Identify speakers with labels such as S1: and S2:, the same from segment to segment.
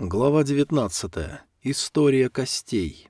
S1: Глава 19. История костей.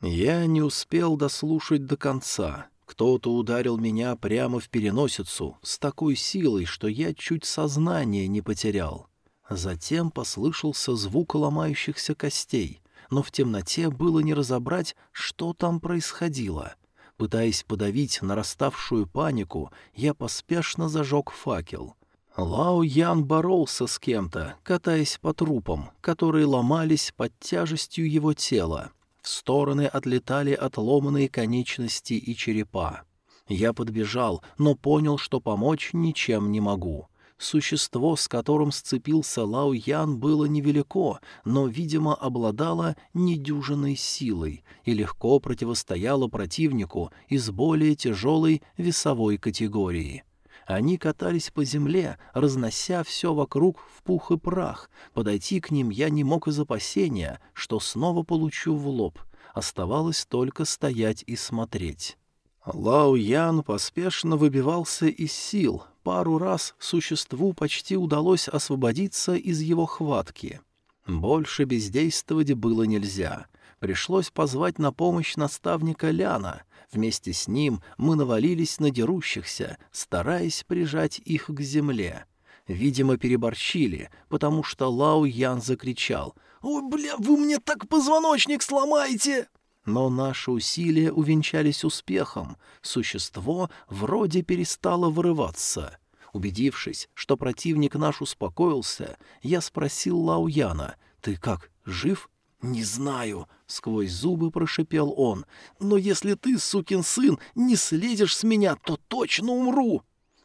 S1: Я не успел дослушать до конца. Кто-то ударил меня прямо в переносицу с такой силой, что я чуть сознание не потерял. Затем послышался звук ломающихся костей, но в темноте было не разобрать, что там происходило. Пытаясь подавить нараставшую панику, я поспешно зажег факел — Лао Ян боролся с кем-то, катаясь по трупам, которые ломались под тяжестью его тела. В стороны отлетали отломанные конечности и черепа. Я подбежал, но понял, что помочь ничем не могу. Существо, с которым сцепился Лао Ян, было невелико, но, видимо, обладало недюжиной силой и легко противостояло противнику из более тяжелой весовой категории. Они катались по земле, разнося все вокруг в пух и прах. Подойти к ним я не мог из опасения, что снова получу в лоб. Оставалось только стоять и смотреть. Лао Ян поспешно выбивался из сил. Пару раз существу почти удалось освободиться из его хватки. Больше бездействовать было нельзя. Пришлось позвать на помощь наставника Ляна — Вместе с ним мы навалились на дерущихся, стараясь прижать их к земле. Видимо, переборщили, потому что Лао Ян закричал «Ой, бля, вы мне так позвоночник сломаете!» Но наши усилия увенчались успехом. Существо вроде перестало вырываться. Убедившись, что противник наш успокоился, я спросил Лао Яна «Ты как, жив?» «Не знаю», — сквозь зубы прошипел он, «но если ты, сукин сын, не слезешь с меня, то точно умру».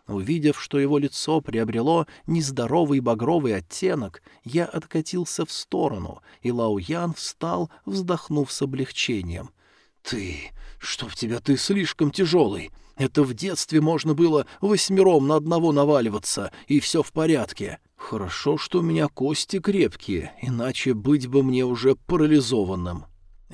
S1: Увидев, что его лицо приобрело нездоровый багровый оттенок, я откатился в сторону, и Лауян встал, вздохнув с облегчением. «Ты... Чтоб тебя ты слишком тяжелый. Это в детстве можно было восьмером на одного наваливаться, и все в порядке. Хорошо, что у меня кости крепкие, иначе быть бы мне уже парализованным.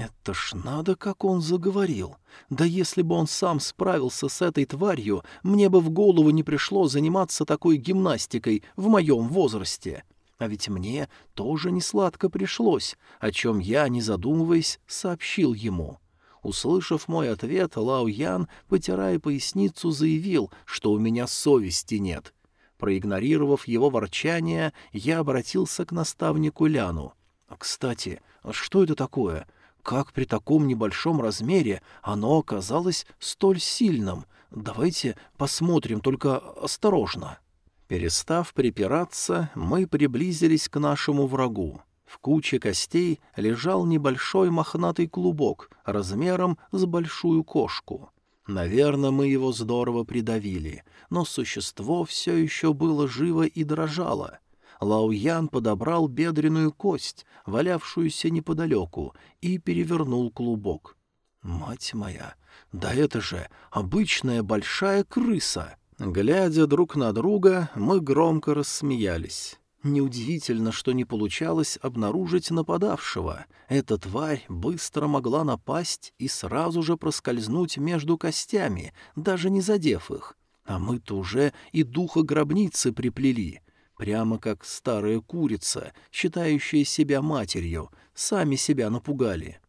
S1: Это ж надо, как он заговорил. Да если бы он сам справился с этой тварью, мне бы в голову не пришло заниматься такой гимнастикой в моем возрасте. А ведь мне тоже не сладко пришлось, о чем я, не задумываясь, сообщил ему. Услышав мой ответ, Лао Ян, потирая поясницу, заявил, что у меня совести нет — Проигнорировав его ворчание, я обратился к наставнику Ляну. «Кстати, что это такое? Как при таком небольшом размере оно оказалось столь сильным? Давайте посмотрим, только осторожно». Перестав припираться, мы приблизились к нашему врагу. В куче костей лежал небольшой мохнатый клубок размером с большую кошку. Наверное, мы его здорово придавили, но существо все еще было живо и дрожало. Лауян подобрал бедренную кость, валявшуюся неподалеку, и перевернул клубок. «Мать моя! Да это же обычная большая крыса!» Глядя друг на друга, мы громко рассмеялись. Неудивительно, что не получалось обнаружить нападавшего. Эта тварь быстро могла напасть и сразу же проскользнуть между костями, даже не задев их. А мы-то уже и духа гробницы приплели. Прямо как старая курица, считающая себя матерью, сами себя напугали.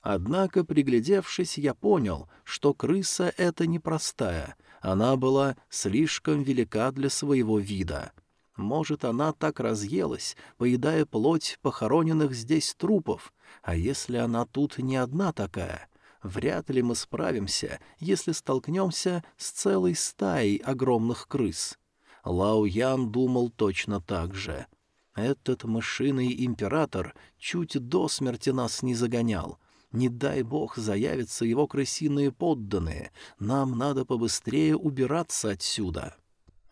S1: Однако, приглядевшись, я понял, что крыса — это непростая. Она была слишком велика для своего вида — может, она так разъелась, поедая плоть похороненных здесь трупов, а если она тут не одна такая? Вряд ли мы справимся, если столкнемся с целой стаей огромных крыс. Лао Ян думал точно так же. Этот мышиный император чуть до смерти нас не загонял. Не дай бог заявятся его крысиные подданные. Нам надо побыстрее убираться отсюда.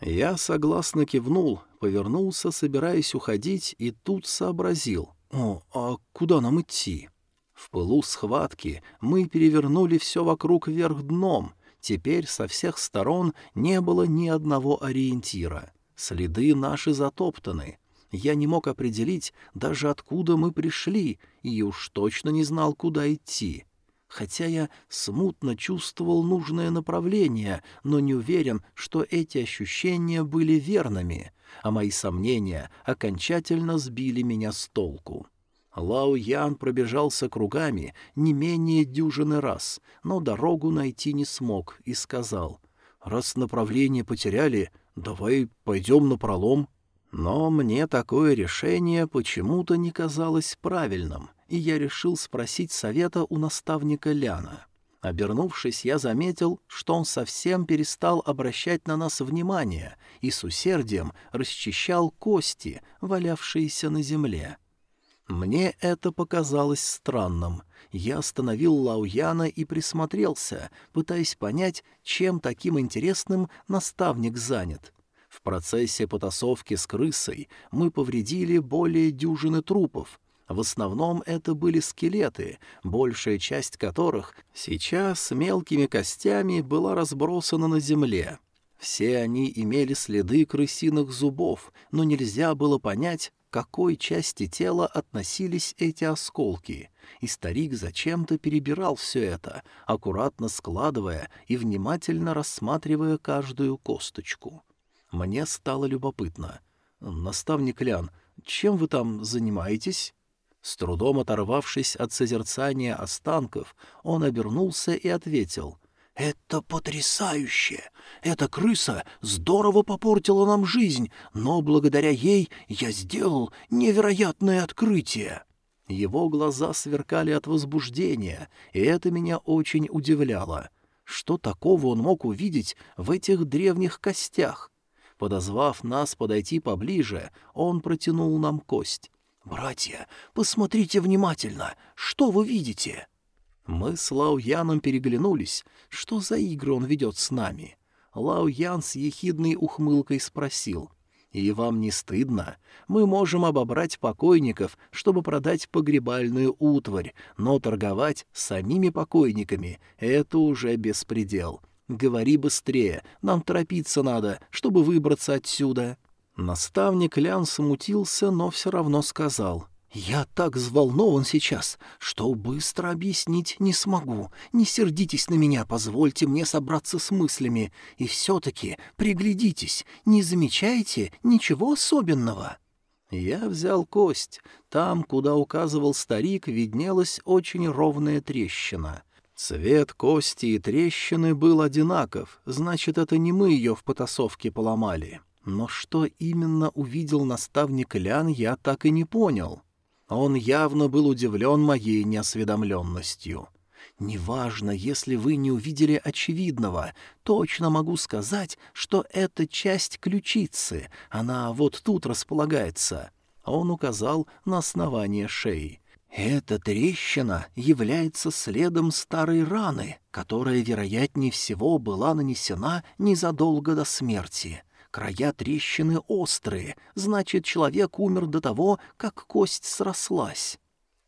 S1: Я согласно кивнул, повернулся, собираясь уходить, и тут сообразил. «О, а куда нам идти?» В пылу схватки мы перевернули все вокруг вверх дном. Теперь со всех сторон не было ни одного ориентира. Следы наши затоптаны. Я не мог определить даже откуда мы пришли, и уж точно не знал, куда идти. хотя я смутно чувствовал нужное направление, но не уверен, что эти ощущения были верными, а мои сомнения окончательно сбили меня с толку. Лао Ян пробежался кругами не менее дюжины раз, но дорогу найти не смог и сказал, «Раз направление потеряли, давай пойдем на пролом». Но мне такое решение почему-то не казалось правильным, и я решил спросить совета у наставника Ляна. Обернувшись, я заметил, что он совсем перестал обращать на нас внимание и с усердием расчищал кости, валявшиеся на земле. Мне это показалось странным. Я остановил Лауяна и присмотрелся, пытаясь понять, чем таким интересным наставник занят. В процессе потасовки с крысой мы повредили более дюжины трупов. В основном это были скелеты, большая часть которых сейчас мелкими костями была разбросана на земле. Все они имели следы крысиных зубов, но нельзя было понять, какой части тела относились эти осколки, и старик зачем-то перебирал все это, аккуратно складывая и внимательно рассматривая каждую косточку. Мне стало любопытно. «Наставник Лян, чем вы там занимаетесь?» С трудом оторвавшись от созерцания останков, он обернулся и ответил — «Это потрясающе! Эта крыса здорово попортила нам жизнь, но благодаря ей я сделал невероятное открытие!» Его глаза сверкали от возбуждения, и это меня очень удивляло. Что такого он мог увидеть в этих древних костях? Подозвав нас подойти поближе, он протянул нам кость. «Братья, посмотрите внимательно, что вы видите?» Мы с Лао Яном переглянулись. Что за игры он ведет с нами? Лао Ян с ехидной ухмылкой спросил. «И вам не стыдно? Мы можем обобрать покойников, чтобы продать погребальную утварь, но торговать самими покойниками — это уже беспредел. Говори быстрее, нам торопиться надо, чтобы выбраться отсюда». Наставник Лян смутился, но все равно сказал — «Я так взволнован сейчас, что быстро объяснить не смогу. Не сердитесь на меня, позвольте мне собраться с мыслями. И все-таки приглядитесь, не замечаете ничего особенного?» Я взял кость. Там, куда указывал старик, виднелась очень ровная трещина. Цвет кости и трещины был одинаков, значит, это не мы ее в потасовке поломали. Но что именно увидел наставник Лян, я так и не понял. Он явно был удивлен моей неосведомленностью. «Неважно, если вы не увидели очевидного, точно могу сказать, что это часть ключицы, она вот тут располагается». Он указал на основание шеи. «Эта трещина является следом старой раны, которая, вероятнее всего, была нанесена незадолго до смерти». Края трещины острые, значит, человек умер до того, как кость срослась.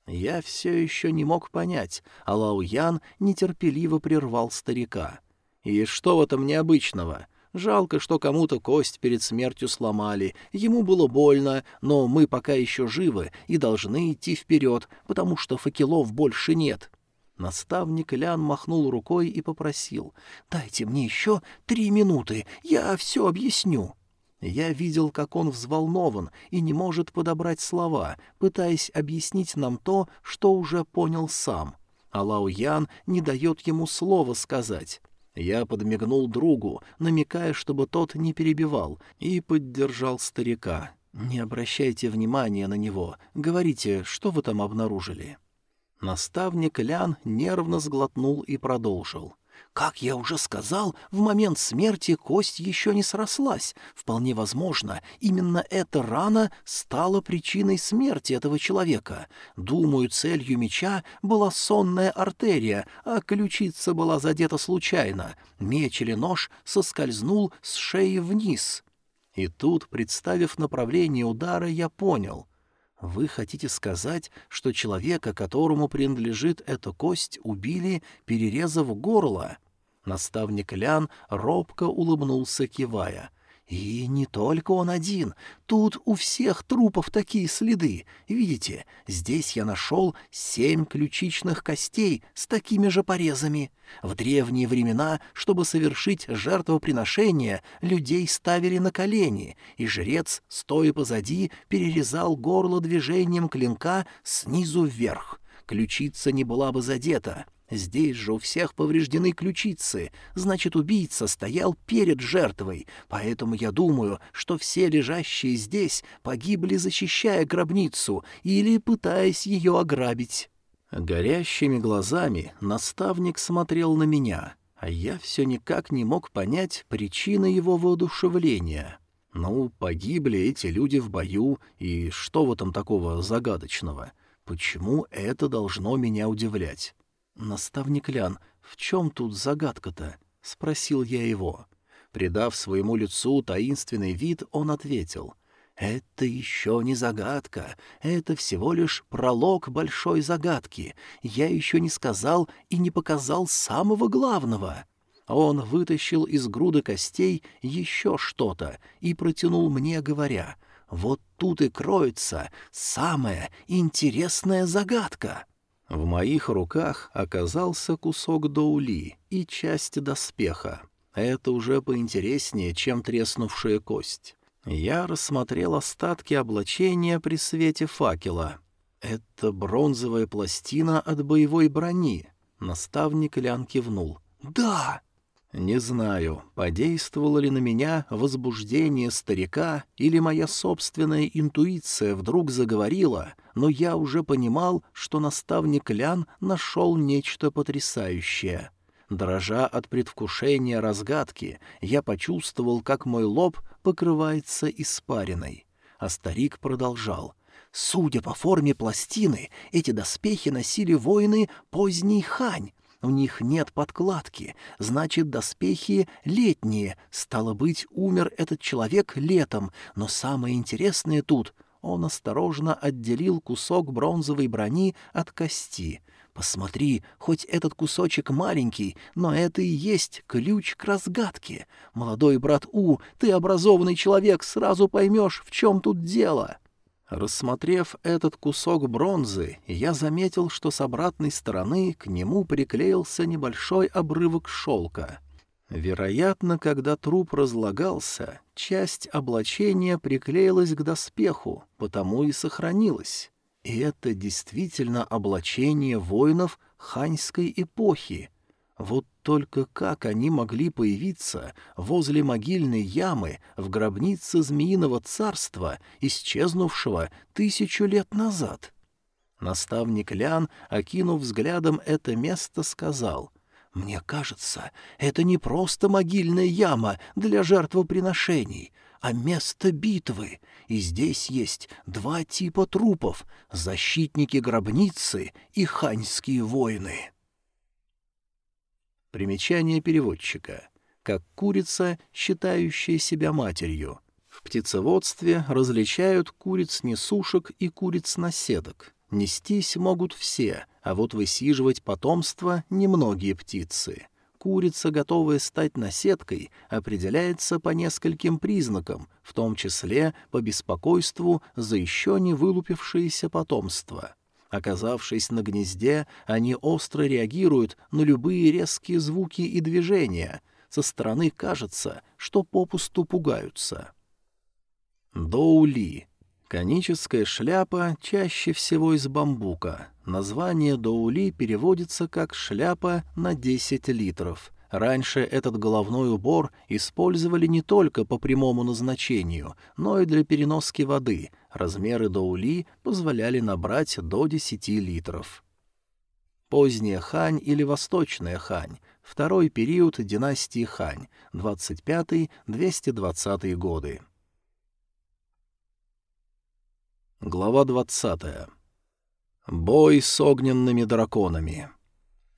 S1: Я все еще не мог понять, а Лауян нетерпеливо прервал старика. «И что в этом необычного? Жалко, что кому-то кость перед смертью сломали. Ему было больно, но мы пока еще живы и должны идти вперед, потому что факелов больше нет. Наставник Лян махнул рукой и попросил. «Дайте мне еще три минуты, я все объясню». Я видел, как он взволнован и не может подобрать слова, пытаясь объяснить нам то, что уже понял сам. А Лао Ян не дает ему слова сказать. Я подмигнул другу, намекая, чтобы тот не перебивал, и поддержал старика. «Не обращайте внимания на него. Говорите, что вы там обнаружили?» Наставник Лян нервно сглотнул и продолжил. «Как я уже сказал, в момент смерти кость еще не срослась. Вполне возможно, именно эта рана стала причиной смерти этого человека. Думаю, целью меча была сонная артерия, а ключица была задета случайно. Меч или нож соскользнул с шеи вниз». И тут, представив направление удара, я понял — вы хотите сказать, что человека, которому принадлежит эта кость, убили, перерезав горло? Наставник Лян робко улыбнулся, кивая. И не только он один. Тут у всех трупов такие следы. Видите, здесь я нашел семь ключичных костей с такими же порезами. В древние времена, чтобы совершить жертвоприношение, людей ставили на колени, и жрец, стоя позади, перерезал горло движением клинка снизу вверх. Ключица не была бы задета. Здесь же у всех повреждены ключицы, значит, убийца стоял перед жертвой, поэтому я думаю, что все лежащие здесь погибли, защищая гробницу или пытаясь ее ограбить». Горящими глазами наставник смотрел на меня, а я все никак не мог понять причины его воодушевления. Ну, погибли эти люди в бою, и что в этом такого загадочного? Почему это должно меня удивлять? «Наставник Лян, в чем тут загадка-то?» — спросил я его. Придав своему лицу таинственный вид, он ответил. «Это еще не загадка, это всего лишь пролог большой загадки. Я еще не сказал и не показал самого главного». Он вытащил из груды костей еще что-то и протянул мне, говоря, «Вот тут и кроется самая интересная загадка». В моих руках оказался кусок доули и часть доспеха. Это уже поинтереснее, чем треснувшая кость. Я рассмотрел остатки облачения при свете факела. Это бронзовая пластина от боевой брони. Наставник Лян кивнул. «Да!» Не знаю, подействовало ли на меня возбуждение старика или моя собственная интуиция вдруг заговорила, но я уже понимал, что наставник Лян нашел нечто потрясающее. Дрожа от предвкушения разгадки, я почувствовал, как мой лоб покрывается испариной. А старик продолжал. Судя по форме пластины, эти доспехи носили воины поздней хань, у них нет подкладки, значит, доспехи летние. Стало быть, умер этот человек летом, но самое интересное тут — он осторожно отделил кусок бронзовой брони от кости. Посмотри, хоть этот кусочек маленький, но это и есть ключ к разгадке. Молодой брат У, ты образованный человек, сразу поймешь, в чем тут дело. Рассмотрев этот кусок бронзы, я заметил, что с обратной стороны к нему приклеился небольшой обрывок шелка. Вероятно, когда труп разлагался, часть облачения приклеилась к доспеху, потому и сохранилась. И это действительно облачение воинов ханьской эпохи, вот только как они могли появиться возле могильной ямы в гробнице Змеиного царства, исчезнувшего тысячу лет назад? Наставник Лян, окинув взглядом это место, сказал, «Мне кажется, это не просто могильная яма для жертвоприношений, а место битвы, и здесь есть два типа трупов — защитники гробницы и ханьские воины». Примечание переводчика. Как курица, считающая себя матерью. В птицеводстве различают куриц-несушек и куриц-наседок. Нестись могут все, а вот высиживать потомство — немногие птицы. Курица, готовая стать наседкой, определяется по нескольким признакам, в том числе по беспокойству за еще не вылупившееся потомство. Оказавшись на гнезде, они остро реагируют на любые резкие звуки и движения. Со стороны кажется, что попусту пугаются. Доули. Коническая шляпа чаще всего из бамбука. Название доули переводится как «шляпа на 10 литров». Раньше этот головной убор использовали не только по прямому назначению, но и для переноски воды. Размеры доули позволяли набрать до 10 литров. Поздняя Хань или Восточная Хань, второй период династии Хань, 25-220 годы. Глава 20. Бой с огненными драконами.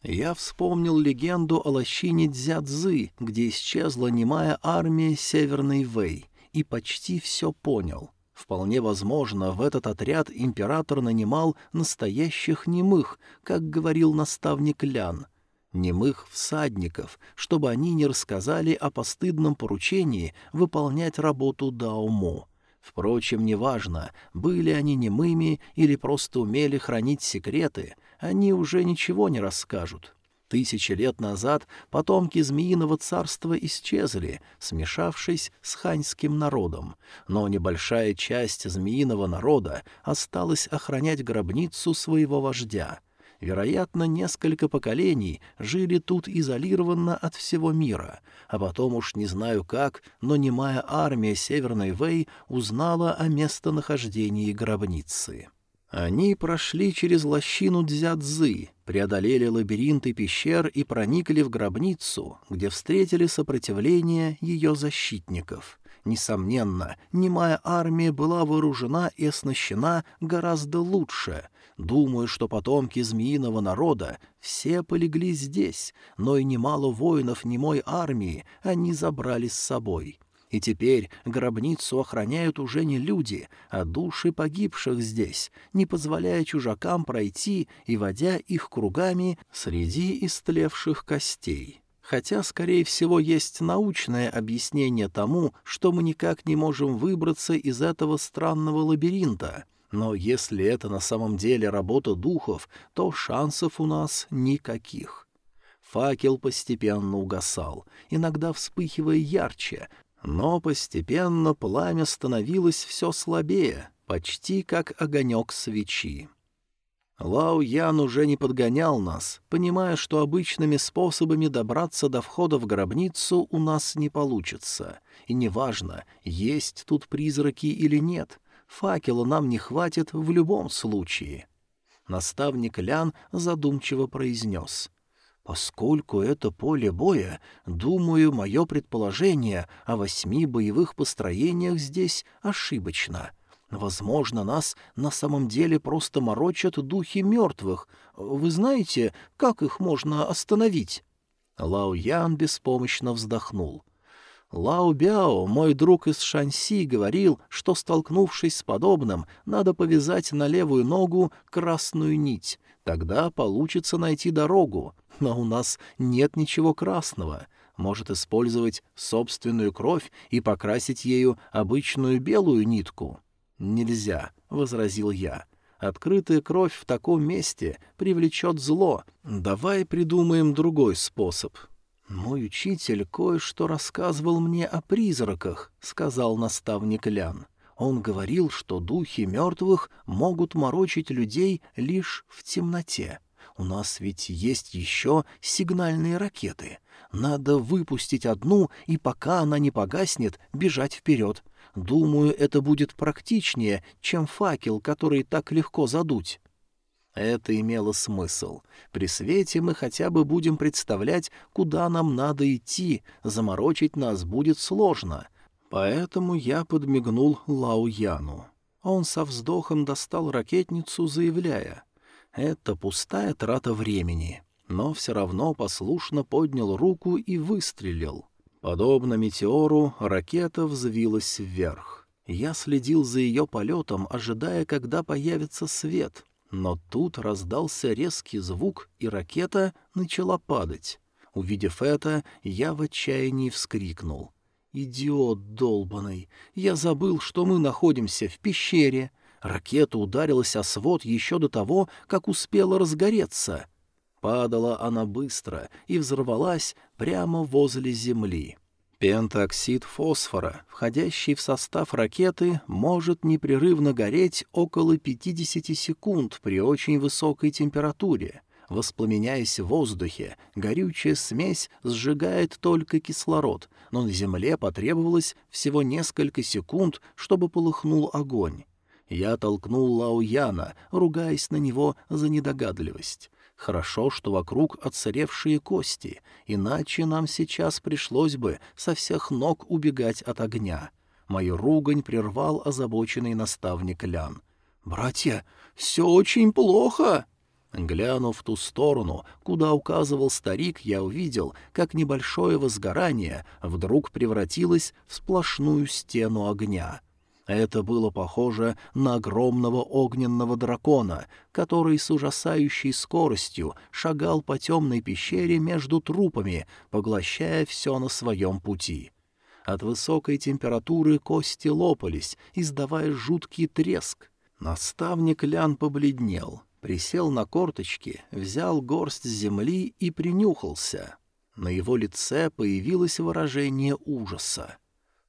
S1: Я вспомнил легенду о лощине Дзядзы, где исчезла немая армия Северной Вэй, и почти все понял. Вполне возможно, в этот отряд император нанимал настоящих немых, как говорил наставник Лян. немых всадников, чтобы они не рассказали о постыдном поручении выполнять работу Дауму. Впрочем, неважно, были они немыми или просто умели хранить секреты, они уже ничего не расскажут. Тысячи лет назад потомки Змеиного царства исчезли, смешавшись с ханьским народом, но небольшая часть Змеиного народа осталась охранять гробницу своего вождя. Вероятно, несколько поколений жили тут изолированно от всего мира, а потом уж не знаю как, но немая армия Северной Вэй узнала о местонахождении гробницы. Они прошли через лощину Дзядзы, преодолели лабиринты пещер и проникли в гробницу, где встретили сопротивление ее защитников. Несомненно, немая армия была вооружена и оснащена гораздо лучше. Думаю, что потомки змеиного народа все полегли здесь, но и немало воинов немой армии они забрали с собой и теперь гробницу охраняют уже не люди, а души погибших здесь, не позволяя чужакам пройти и водя их кругами среди истлевших костей. Хотя, скорее всего, есть научное объяснение тому, что мы никак не можем выбраться из этого странного лабиринта. Но если это на самом деле работа духов, то шансов у нас никаких. Факел постепенно угасал, иногда вспыхивая ярче, но постепенно пламя становилось все слабее, почти как огонек свечи. Лао Ян уже не подгонял нас, понимая, что обычными способами добраться до входа в гробницу у нас не получится. И неважно, есть тут призраки или нет, факела нам не хватит в любом случае. Наставник Лян задумчиво произнес — Поскольку это поле боя, думаю, мое предположение о восьми боевых построениях здесь ошибочно. Возможно, нас на самом деле просто морочат духи мертвых. Вы знаете, как их можно остановить?» Лао Ян беспомощно вздохнул. Лао Бяо, мой друг из Шанси, говорил, что, столкнувшись с подобным, надо повязать на левую ногу красную нить. Тогда получится найти дорогу но у нас нет ничего красного. Может использовать собственную кровь и покрасить ею обычную белую нитку? Нельзя, — возразил я. Открытая кровь в таком месте привлечет зло. Давай придумаем другой способ. Мой учитель кое-что рассказывал мне о призраках, — сказал наставник Лян. Он говорил, что духи мертвых могут морочить людей лишь в темноте. У нас ведь есть еще сигнальные ракеты. Надо выпустить одну, и пока она не погаснет, бежать вперед. Думаю, это будет практичнее, чем факел, который так легко задуть. Это имело смысл. При свете мы хотя бы будем представлять, куда нам надо идти, заморочить нас будет сложно. Поэтому я подмигнул Лау Яну. Он со вздохом достал ракетницу, заявляя — это пустая трата времени, но все равно послушно поднял руку и выстрелил. Подобно метеору, ракета взвилась вверх. Я следил за ее полетом, ожидая, когда появится свет, но тут раздался резкий звук, и ракета начала падать. Увидев это, я в отчаянии вскрикнул. «Идиот долбанный! Я забыл, что мы находимся в пещере!» Ракета ударилась о свод еще до того, как успела разгореться. Падала она быстро и взорвалась прямо возле земли. Пентоксид фосфора, входящий в состав ракеты, может непрерывно гореть около 50 секунд при очень высокой температуре. Воспламеняясь в воздухе, горючая смесь сжигает только кислород, но на Земле потребовалось всего несколько секунд, чтобы полыхнул огонь. Я толкнул Лао Яна, ругаясь на него за недогадливость. Хорошо, что вокруг отсыревшие кости, иначе нам сейчас пришлось бы со всех ног убегать от огня. Мою ругань прервал озабоченный наставник Лян. «Братья, все очень плохо!» Глянув в ту сторону, куда указывал старик, я увидел, как небольшое возгорание вдруг превратилось в сплошную стену огня — Это было похоже на огромного огненного дракона, который с ужасающей скоростью шагал по темной пещере между трупами, поглощая все на своем пути. От высокой температуры кости лопались, издавая жуткий треск. Наставник Лян побледнел, присел на корточки, взял горсть земли и принюхался. На его лице появилось выражение ужаса.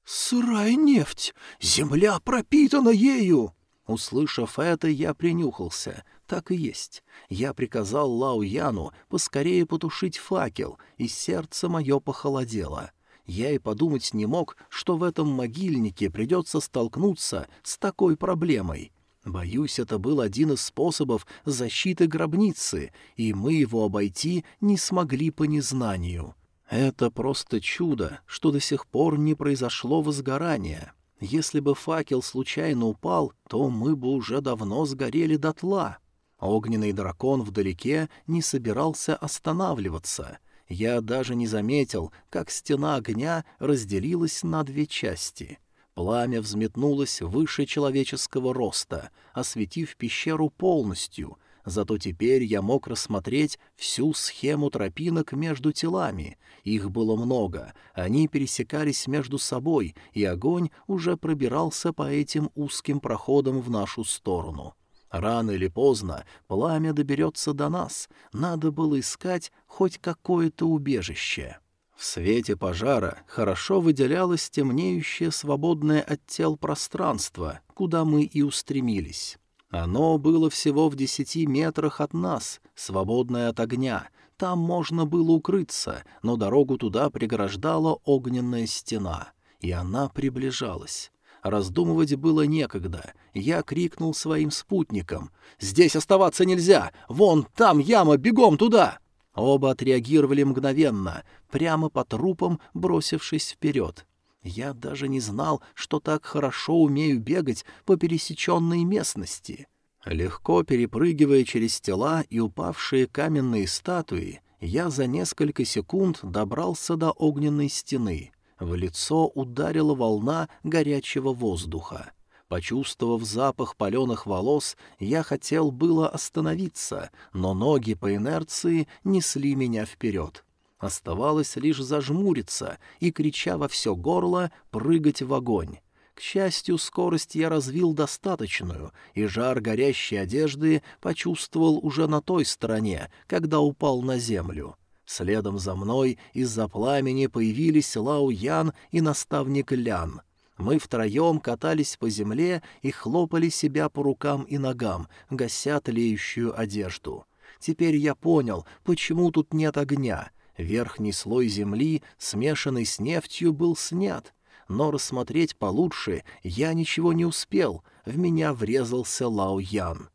S1: «Сырая нефть! Земля пропитана ею!» Услышав это, я принюхался. Так и есть. Я приказал Лао Яну поскорее потушить факел, и сердце мое похолодело. Я и подумать не мог, что в этом могильнике придется столкнуться с такой проблемой. Боюсь, это был один из способов защиты гробницы, и мы его обойти не смогли по незнанию. Это просто чудо, что до сих пор не произошло возгорание. Если бы факел случайно упал, то мы бы уже давно сгорели дотла. Огненный дракон вдалеке не собирался останавливаться. Я даже не заметил, как стена огня разделилась на две части. Пламя взметнулось выше человеческого роста, осветив пещеру полностью — Зато теперь я мог рассмотреть всю схему тропинок между телами. Их было много, они пересекались между собой, и огонь уже пробирался по этим узким проходам в нашу сторону. Рано или поздно пламя доберется до нас, надо было искать хоть какое-то убежище. В свете пожара хорошо выделялось темнеющее свободное от тел пространство, куда мы и устремились. Оно было всего в десяти метрах от нас, свободное от огня. Там можно было укрыться, но дорогу туда преграждала огненная стена, и она приближалась. Раздумывать было некогда. Я крикнул своим спутникам. «Здесь оставаться нельзя! Вон там яма, бегом туда!» Оба отреагировали мгновенно, прямо по трупам бросившись вперед. Я даже не знал, что так хорошо умею бегать по пересеченной местности. Легко перепрыгивая через тела и упавшие каменные статуи, я за несколько секунд добрался до огненной стены. В лицо ударила волна горячего воздуха. Почувствовав запах паленых волос, я хотел было остановиться, но ноги по инерции несли меня вперед. Оставалось лишь зажмуриться и, крича во все горло, прыгать в огонь. К счастью, скорость я развил достаточную, и жар горящей одежды почувствовал уже на той стороне, когда упал на землю. Следом за мной из-за пламени появились Лао Ян и наставник Лян. Мы втроем катались по земле и хлопали себя по рукам и ногам, гася тлеющую одежду. Теперь я понял, почему тут нет огня — Верхний слой земли, смешанный с нефтью, был снят, но рассмотреть получше я ничего не успел, в меня врезался Лао Ян.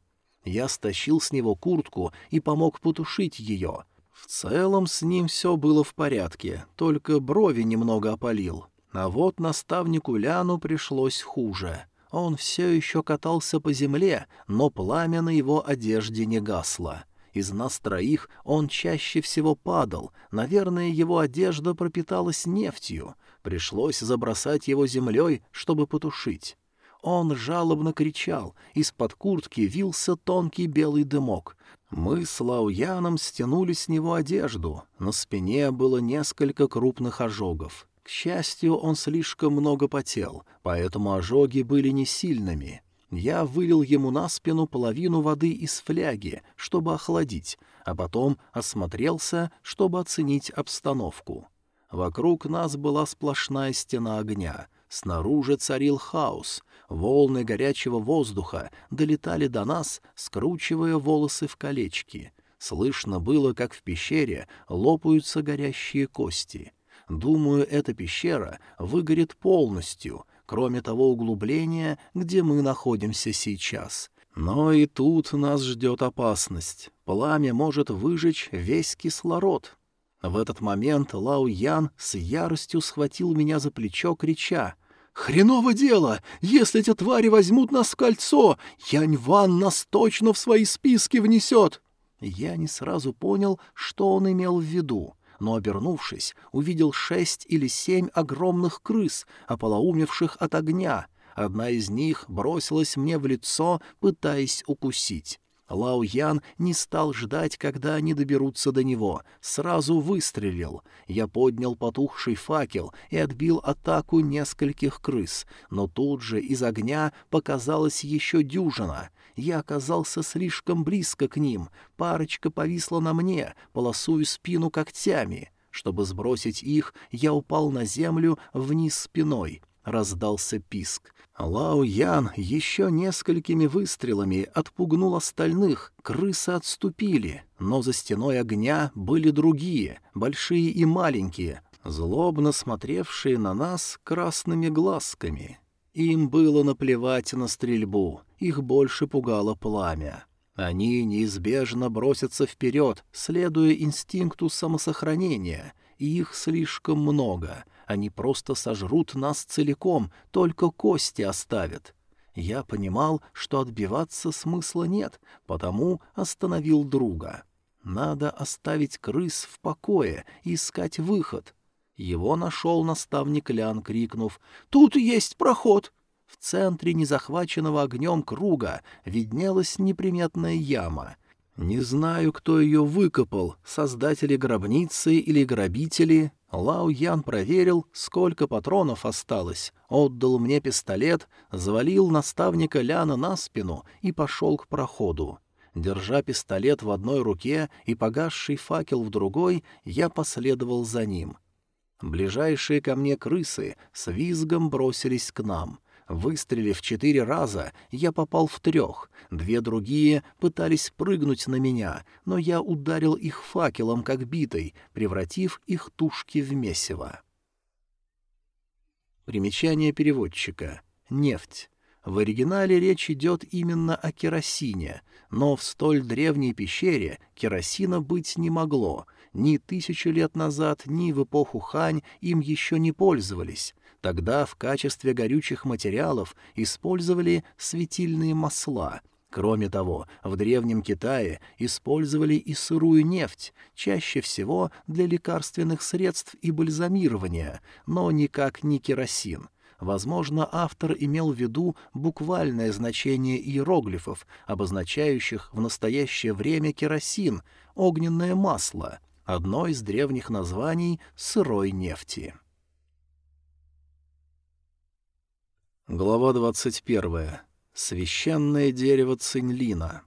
S1: Я стащил с него куртку и помог потушить ее. В целом с ним все было в порядке, только брови немного опалил. А вот наставнику Ляну пришлось хуже. Он все еще катался по земле, но пламя на его одежде не гасло. Из нас троих он чаще всего падал, наверное, его одежда пропиталась нефтью. Пришлось забросать его землей, чтобы потушить. Он жалобно кричал, из-под куртки вился тонкий белый дымок. Мы с Лауяном стянули с него одежду, на спине было несколько крупных ожогов. К счастью, он слишком много потел, поэтому ожоги были не сильными. Я вылил ему на спину половину воды из фляги, чтобы охладить, а потом осмотрелся, чтобы оценить обстановку. Вокруг нас была сплошная стена огня. Снаружи царил хаос. Волны горячего воздуха долетали до нас, скручивая волосы в колечки. Слышно было, как в пещере лопаются горящие кости. Думаю, эта пещера выгорит полностью — кроме того углубления, где мы находимся сейчас. Но и тут нас ждет опасность. Пламя может выжечь весь кислород. В этот момент Лао Ян с яростью схватил меня за плечо, крича «Хреново дело! Если эти твари возьмут нас в кольцо, Янь Ван нас точно в свои списки внесет!» Я не сразу понял, что он имел в виду но, обернувшись, увидел шесть или семь огромных крыс, ополоумевших от огня. Одна из них бросилась мне в лицо, пытаясь укусить. Лао Ян не стал ждать, когда они доберутся до него, сразу выстрелил. Я поднял потухший факел и отбил атаку нескольких крыс, но тут же из огня показалась еще дюжина. Я оказался слишком близко к ним, парочка повисла на мне, полосую спину когтями. Чтобы сбросить их, я упал на землю вниз спиной. Раздался писк. Лао Ян еще несколькими выстрелами отпугнул остальных, крысы отступили, но за стеной огня были другие, большие и маленькие, злобно смотревшие на нас красными глазками. Им было наплевать на стрельбу, их больше пугало пламя. Они неизбежно бросятся вперед, следуя инстинкту самосохранения, и их слишком много — они просто сожрут нас целиком, только кости оставят. Я понимал, что отбиваться смысла нет, потому остановил друга. Надо оставить крыс в покое и искать выход. Его нашел наставник Лян, крикнув «Тут есть проход!» В центре незахваченного огнем круга виднелась неприметная яма. Не знаю, кто ее выкопал, создатели гробницы или грабители, Лао Ян проверил, сколько патронов осталось, отдал мне пистолет, завалил наставника Ляна на спину и пошел к проходу. Держа пистолет в одной руке и погасший факел в другой, я последовал за ним. Ближайшие ко мне крысы с визгом бросились к нам. Выстрелив четыре раза, я попал в трех. Две другие пытались прыгнуть на меня, но я ударил их факелом, как битой, превратив их тушки в месиво. Примечание переводчика. Нефть. В оригинале речь идет именно о керосине, но в столь древней пещере керосина быть не могло. Ни тысячу лет назад, ни в эпоху Хань им еще не пользовались. Тогда в качестве горючих материалов использовали светильные масла. Кроме того, в Древнем Китае использовали и сырую нефть, чаще всего для лекарственных средств и бальзамирования, но никак не керосин. Возможно, автор имел в виду буквальное значение иероглифов, обозначающих в настоящее время керосин, огненное масло, одно из древних названий сырой нефти. Глава 21. Священное дерево Цинлина.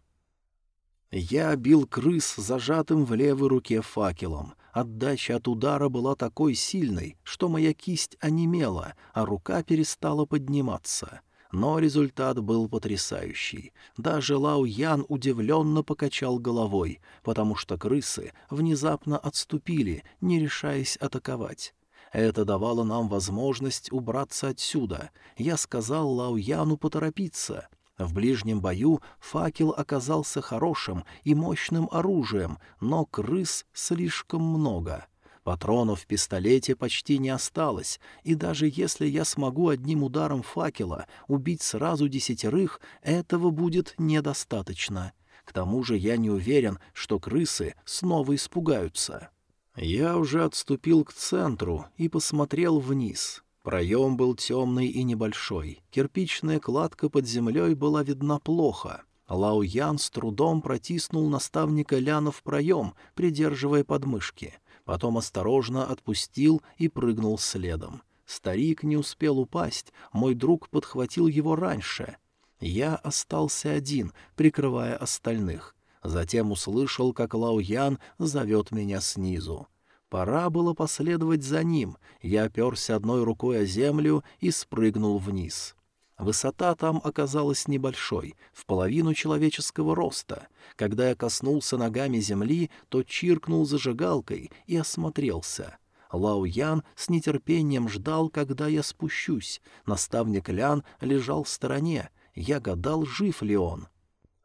S1: Я бил крыс зажатым в левой руке факелом. Отдача от удара была такой сильной, что моя кисть онемела, а рука перестала подниматься. Но результат был потрясающий. Даже Лао Ян удивленно покачал головой, потому что крысы внезапно отступили, не решаясь атаковать. Это давало нам возможность убраться отсюда. Я сказал Лауяну поторопиться. В ближнем бою факел оказался хорошим и мощным оружием, но крыс слишком много. Патронов в пистолете почти не осталось, и даже если я смогу одним ударом факела убить сразу десятерых, этого будет недостаточно. К тому же я не уверен, что крысы снова испугаются. Я уже отступил к центру и посмотрел вниз. Проем был темный и небольшой. Кирпичная кладка под землей была видна плохо. Лао Ян с трудом протиснул наставника Ляна в проем, придерживая подмышки. Потом осторожно отпустил и прыгнул следом. Старик не успел упасть, мой друг подхватил его раньше. Я остался один, прикрывая остальных. Затем услышал, как Лао Ян зовет меня снизу. Пора было последовать за ним. Я оперся одной рукой о землю и спрыгнул вниз. Высота там оказалась небольшой, в половину человеческого роста. Когда я коснулся ногами земли, то чиркнул зажигалкой и осмотрелся. Лао Ян с нетерпением ждал, когда я спущусь. Наставник Лян лежал в стороне. Я гадал, жив ли он.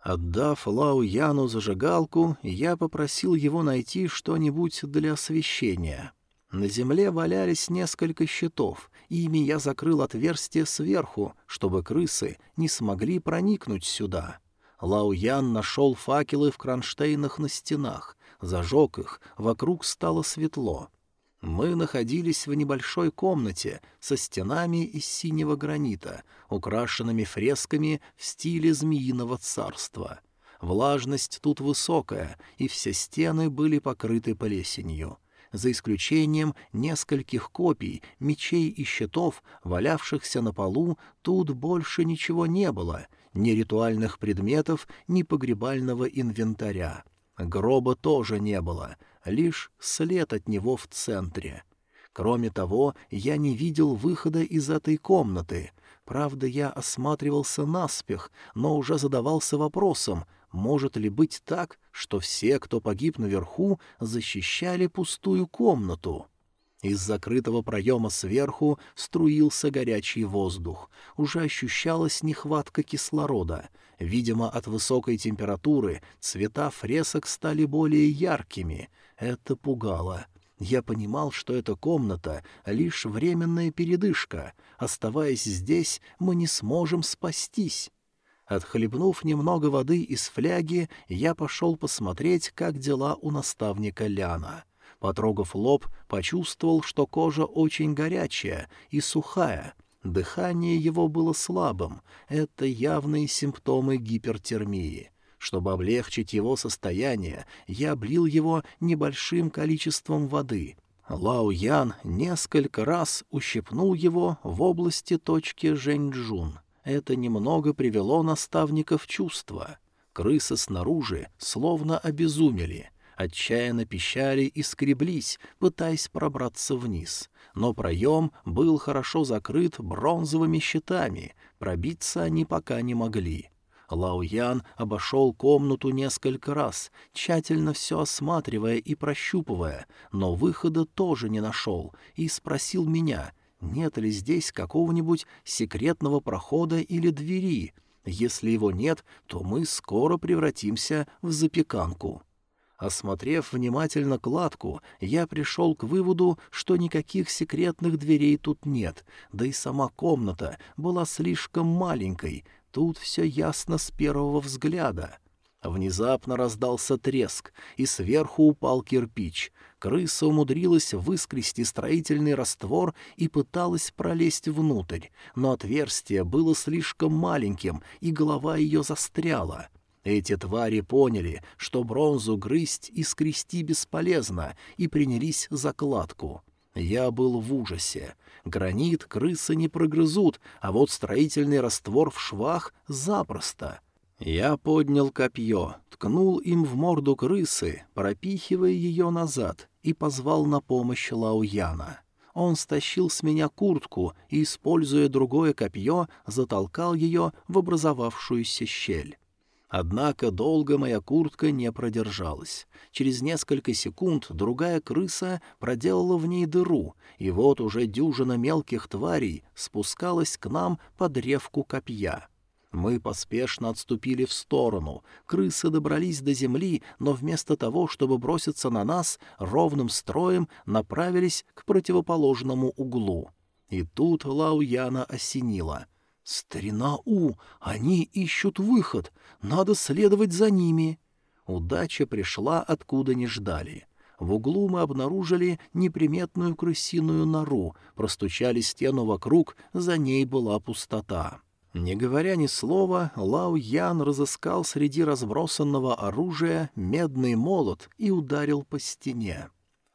S1: Отдав Лао Яну зажигалку, я попросил его найти что-нибудь для освещения. На земле валялись несколько щитов, ими я закрыл отверстие сверху, чтобы крысы не смогли проникнуть сюда. Лао Ян нашел факелы в кронштейнах на стенах, зажег их, вокруг стало светло. Мы находились в небольшой комнате со стенами из синего гранита, украшенными фресками в стиле змеиного царства. Влажность тут высокая, и все стены были покрыты плесенью. За исключением нескольких копий, мечей и щитов, валявшихся на полу, тут больше ничего не было, ни ритуальных предметов, ни погребального инвентаря. Гроба тоже не было — лишь след от него в центре. Кроме того, я не видел выхода из этой комнаты. Правда, я осматривался наспех, но уже задавался вопросом, может ли быть так, что все, кто погиб наверху, защищали пустую комнату? Из закрытого проема сверху струился горячий воздух. Уже ощущалась нехватка кислорода. Видимо, от высокой температуры цвета фресок стали более яркими — это пугало. Я понимал, что эта комната — лишь временная передышка. Оставаясь здесь, мы не сможем спастись. Отхлебнув немного воды из фляги, я пошел посмотреть, как дела у наставника Ляна. Потрогав лоб, почувствовал, что кожа очень горячая и сухая. Дыхание его было слабым. Это явные симптомы гипертермии. Чтобы облегчить его состояние, я облил его небольшим количеством воды. Лао Ян несколько раз ущипнул его в области точки Жэньчжун. Это немного привело наставника в чувство. Крысы снаружи словно обезумели, отчаянно пищали и скреблись, пытаясь пробраться вниз. Но проем был хорошо закрыт бронзовыми щитами, пробиться они пока не могли. Лао Ян обошел комнату несколько раз, тщательно все осматривая и прощупывая, но выхода тоже не нашел, и спросил меня, нет ли здесь какого-нибудь секретного прохода или двери. Если его нет, то мы скоро превратимся в запеканку. Осмотрев внимательно кладку, я пришел к выводу, что никаких секретных дверей тут нет, да и сама комната была слишком маленькой, Тут все ясно с первого взгляда. Внезапно раздался треск, и сверху упал кирпич. Крыса умудрилась выскрести строительный раствор и пыталась пролезть внутрь, но отверстие было слишком маленьким, и голова ее застряла. Эти твари поняли, что бронзу грызть и скрести бесполезно, и принялись за кладку. Я был в ужасе. Гранит крысы не прогрызут, а вот строительный раствор в швах запросто. Я поднял копье, ткнул им в морду крысы, пропихивая ее назад, и позвал на помощь Лауяна. Он стащил с меня куртку и, используя другое копье, затолкал ее в образовавшуюся щель. Однако долго моя куртка не продержалась. Через несколько секунд другая крыса проделала в ней дыру, и вот уже дюжина мелких тварей спускалась к нам под древку копья. Мы поспешно отступили в сторону. Крысы добрались до земли, но вместо того, чтобы броситься на нас, ровным строем направились к противоположному углу. И тут Лауяна осенила. «Старина У, они ищут выход, надо следовать за ними». Удача пришла, откуда не ждали. В углу мы обнаружили неприметную крысиную нору, простучали стену вокруг, за ней была пустота. Не говоря ни слова, Лао Ян разыскал среди разбросанного оружия медный молот и ударил по стене.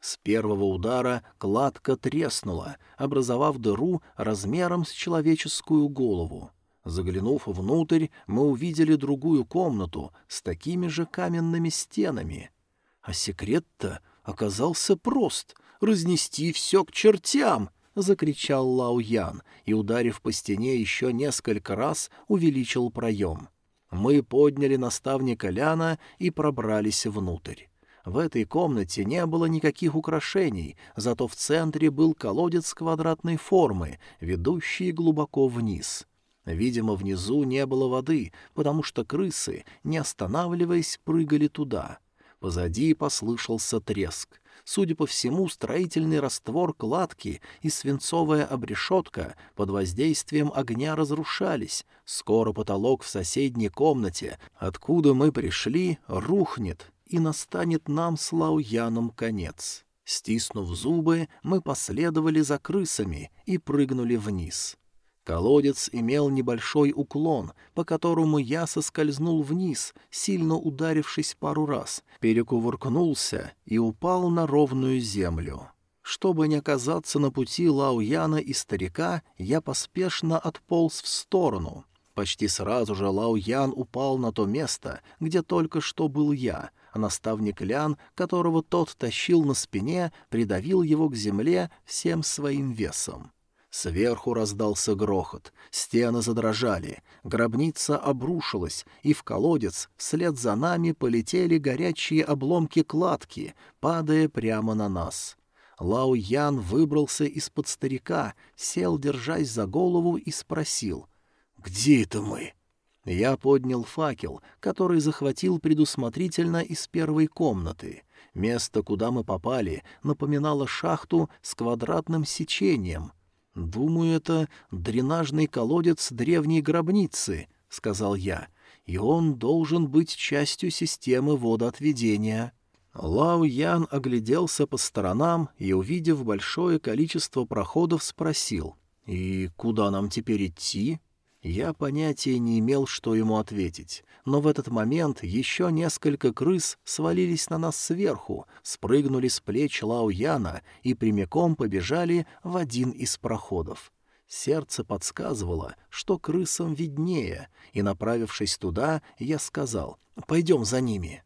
S1: С первого удара кладка треснула, образовав дыру размером с человеческую голову. Заглянув внутрь, мы увидели другую комнату с такими же каменными стенами. А секрет-то оказался прост — разнести все к чертям! — закричал Лао Ян и, ударив по стене еще несколько раз, увеличил проем. Мы подняли наставника Ляна и пробрались внутрь. В этой комнате не было никаких украшений, зато в центре был колодец квадратной формы, ведущий глубоко вниз. Видимо, внизу не было воды, потому что крысы, не останавливаясь, прыгали туда. Позади послышался треск. Судя по всему, строительный раствор кладки и свинцовая обрешетка под воздействием огня разрушались. Скоро потолок в соседней комнате, откуда мы пришли, рухнет, и настанет нам с Лауяном конец. Стиснув зубы, мы последовали за крысами и прыгнули вниз. Колодец имел небольшой уклон, по которому я соскользнул вниз, сильно ударившись пару раз, перекувыркнулся и упал на ровную землю. Чтобы не оказаться на пути Лауяна и старика, я поспешно отполз в сторону. Почти сразу же Лауян упал на то место, где только что был я, а наставник Лян, которого тот тащил на спине, придавил его к земле всем своим весом. Сверху раздался грохот, стены задрожали, гробница обрушилась, и в колодец вслед за нами полетели горячие обломки кладки, падая прямо на нас. Лао Ян выбрался из-под старика, сел, держась за голову, и спросил, «Где это мы?» Я поднял факел, который захватил предусмотрительно из первой комнаты. Место, куда мы попали, напоминало шахту с квадратным сечением. «Думаю, это дренажный колодец древней гробницы», — сказал я, — «и он должен быть частью системы водоотведения». Лао Ян огляделся по сторонам и, увидев большое количество проходов, спросил, «И куда нам теперь идти?» Я понятия не имел, что ему ответить, но в этот момент еще несколько крыс свалились на нас сверху, спрыгнули с плеч Лауяна и прямиком побежали в один из проходов. Сердце подсказывало, что крысам виднее, и, направившись туда, я сказал «Пойдем за ними».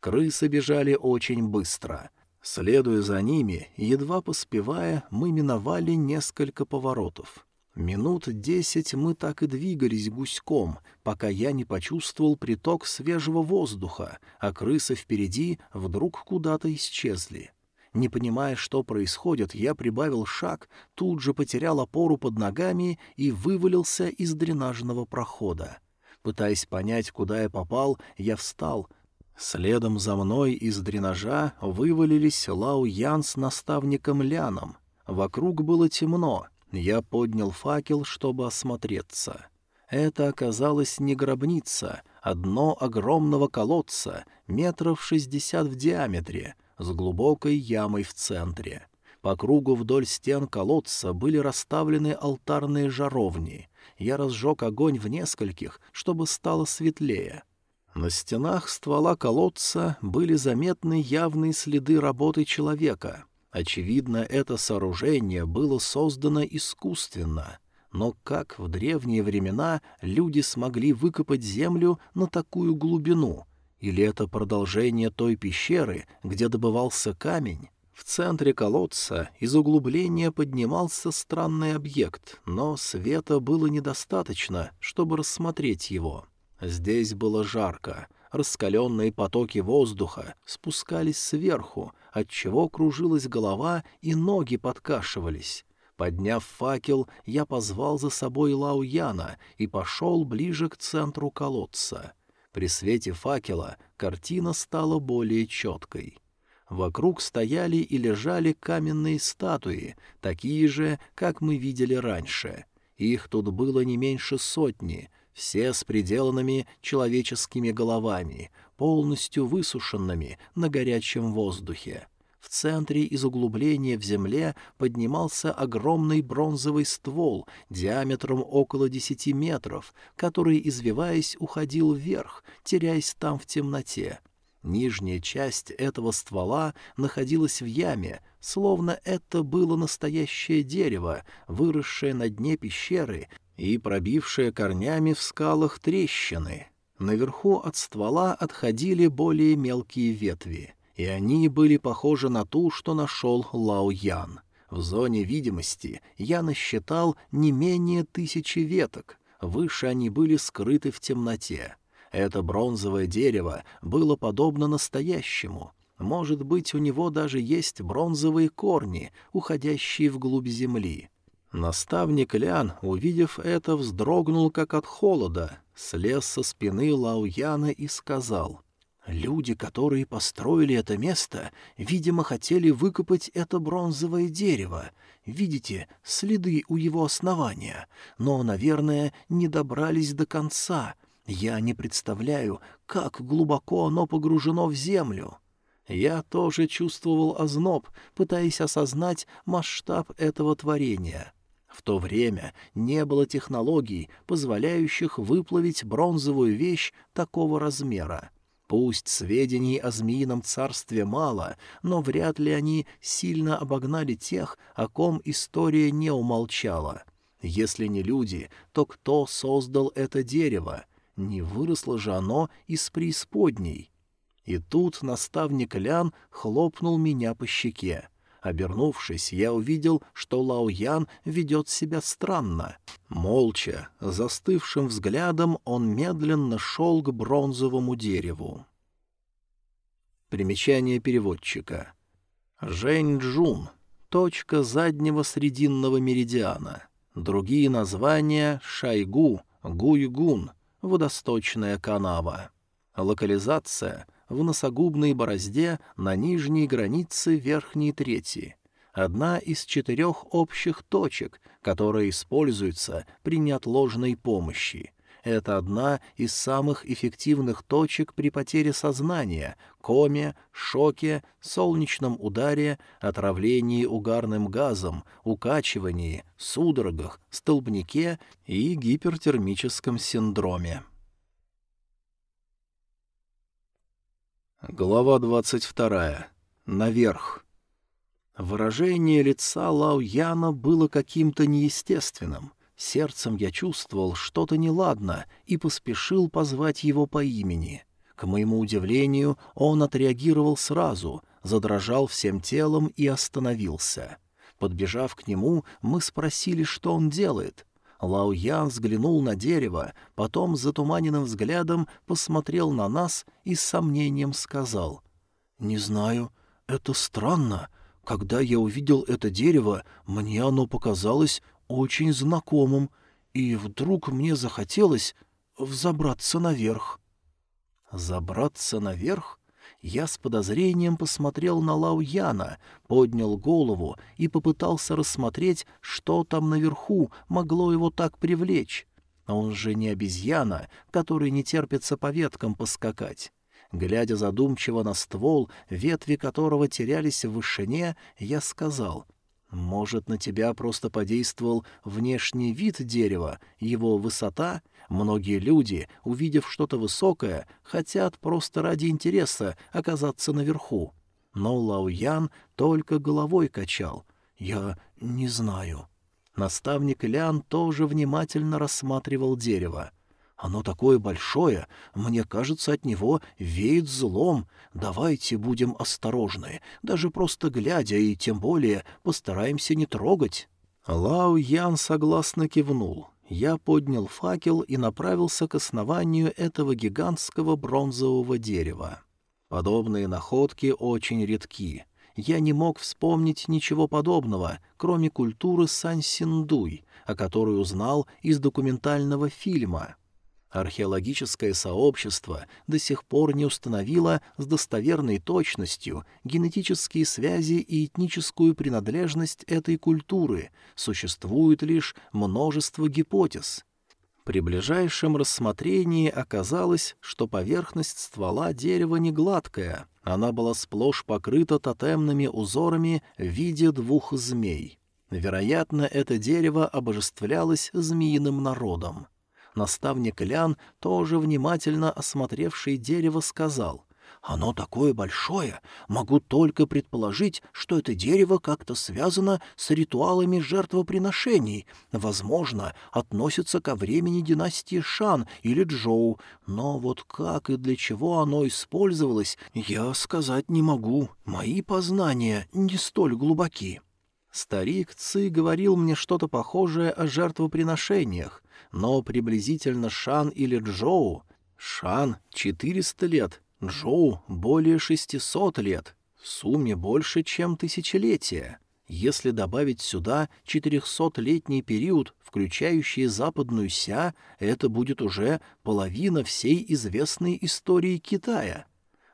S1: Крысы бежали очень быстро. Следуя за ними, едва поспевая, мы миновали несколько поворотов. Минут десять мы так и двигались гуськом, пока я не почувствовал приток свежего воздуха, а крысы впереди вдруг куда-то исчезли. Не понимая, что происходит, я прибавил шаг, тут же потерял опору под ногами и вывалился из дренажного прохода. Пытаясь понять, куда я попал, я встал. Следом за мной из дренажа вывалились Лау Ян с наставником Ляном. Вокруг было темно, я поднял факел, чтобы осмотреться. Это оказалось не гробница, а дно огромного колодца, метров шестьдесят в диаметре, с глубокой ямой в центре. По кругу вдоль стен колодца были расставлены алтарные жаровни. Я разжег огонь в нескольких, чтобы стало светлее. На стенах ствола колодца были заметны явные следы работы человека — Очевидно, это сооружение было создано искусственно. Но как в древние времена люди смогли выкопать землю на такую глубину? Или это продолжение той пещеры, где добывался камень? В центре колодца из углубления поднимался странный объект, но света было недостаточно, чтобы рассмотреть его. Здесь было жарко — раскаленные потоки воздуха спускались сверху, отчего кружилась голова и ноги подкашивались. Подняв факел, я позвал за собой Лауяна и пошел ближе к центру колодца. При свете факела картина стала более четкой. Вокруг стояли и лежали каменные статуи, такие же, как мы видели раньше. Их тут было не меньше сотни, все с приделанными человеческими головами, полностью высушенными на горячем воздухе. В центре из углубления в земле поднимался огромный бронзовый ствол диаметром около десяти метров, который, извиваясь, уходил вверх, теряясь там в темноте. Нижняя часть этого ствола находилась в яме, словно это было настоящее дерево, выросшее на дне пещеры и пробившее корнями в скалах трещины. Наверху от ствола отходили более мелкие ветви, и они были похожи на ту, что нашел Лао Ян. В зоне видимости я насчитал не менее тысячи веток, выше они были скрыты в темноте. Это бронзовое дерево было подобно настоящему. Может быть, у него даже есть бронзовые корни, уходящие вглубь земли. Наставник Лян, увидев это, вздрогнул, как от холода, слез со спины Лауяна и сказал, «Люди, которые построили это место, видимо, хотели выкопать это бронзовое дерево. Видите, следы у его основания, но, наверное, не добрались до конца. Я не представляю, как глубоко оно погружено в землю». Я тоже чувствовал озноб, пытаясь осознать масштаб этого творения. В то время не было технологий, позволяющих выплавить бронзовую вещь такого размера. Пусть сведений о Змеином царстве мало, но вряд ли они сильно обогнали тех, о ком история не умолчала. Если не люди, то кто создал это дерево? Не выросло же оно из преисподней. И тут наставник Лян хлопнул меня по щеке. Обернувшись, я увидел, что Лао Ян ведет себя странно. Молча, застывшим взглядом, он медленно шел к бронзовому дереву. Примечание переводчика. Жень Джун. Точка заднего срединного меридиана. Другие названия — Шайгу, Гуйгун, водосточная канава. Локализация — в носогубной борозде на нижней границе верхней трети. Одна из четырех общих точек, которая используется при неотложной помощи. Это одна из самых эффективных точек при потере сознания, коме, шоке, солнечном ударе, отравлении угарным газом, укачивании, судорогах, столбнике и гипертермическом синдроме. Глава двадцать вторая. Наверх. Выражение лица Лао Яна было каким-то неестественным. Сердцем я чувствовал что-то неладно и поспешил позвать его по имени. К моему удивлению, он отреагировал сразу, задрожал всем телом и остановился. Подбежав к нему, мы спросили, что он делает — Лао Ян взглянул на дерево, потом затуманенным взглядом посмотрел на нас и с сомнением сказал. «Не знаю, это странно. Когда я увидел это дерево, мне оно показалось очень знакомым, и вдруг мне захотелось взобраться наверх». «Забраться наверх?» Я с подозрением посмотрел на Лау Яна, поднял голову и попытался рассмотреть, что там наверху могло его так привлечь. Он же не обезьяна, который не терпится по веткам поскакать. Глядя задумчиво на ствол, ветви которого терялись в вышине, я сказал, «Может, на тебя просто подействовал внешний вид дерева, его высота?» Многие люди, увидев что-то высокое, хотят просто ради интереса оказаться наверху. Но Лао Ян только головой качал. «Я не знаю». Наставник Лян тоже внимательно рассматривал дерево. «Оно такое большое, мне кажется, от него веет злом. Давайте будем осторожны, даже просто глядя, и тем более постараемся не трогать». Лао Ян согласно кивнул я поднял факел и направился к основанию этого гигантского бронзового дерева. Подобные находки очень редки. Я не мог вспомнить ничего подобного, кроме культуры Сан-Синдуй, о которой узнал из документального фильма. Археологическое сообщество до сих пор не установило с достоверной точностью генетические связи и этническую принадлежность этой культуры, существует лишь множество гипотез. При ближайшем рассмотрении оказалось, что поверхность ствола дерева не гладкая, она была сплошь покрыта тотемными узорами в виде двух змей. Вероятно, это дерево обожествлялось змеиным народом. Наставник Лян, тоже внимательно осмотревший дерево, сказал, «Оно такое большое, могу только предположить, что это дерево как-то связано с ритуалами жертвоприношений, возможно, относится ко времени династии Шан или Джоу, но вот как и для чего оно использовалось, я сказать не могу, мои познания не столь глубоки». Старик Ци говорил мне что-то похожее о жертвоприношениях, но приблизительно Шан или Джоу... Шан — 400 лет, Джоу — более 600 лет, в сумме больше, чем тысячелетие. Если добавить сюда 400-летний период, включающий западную Ся, это будет уже половина всей известной истории Китая.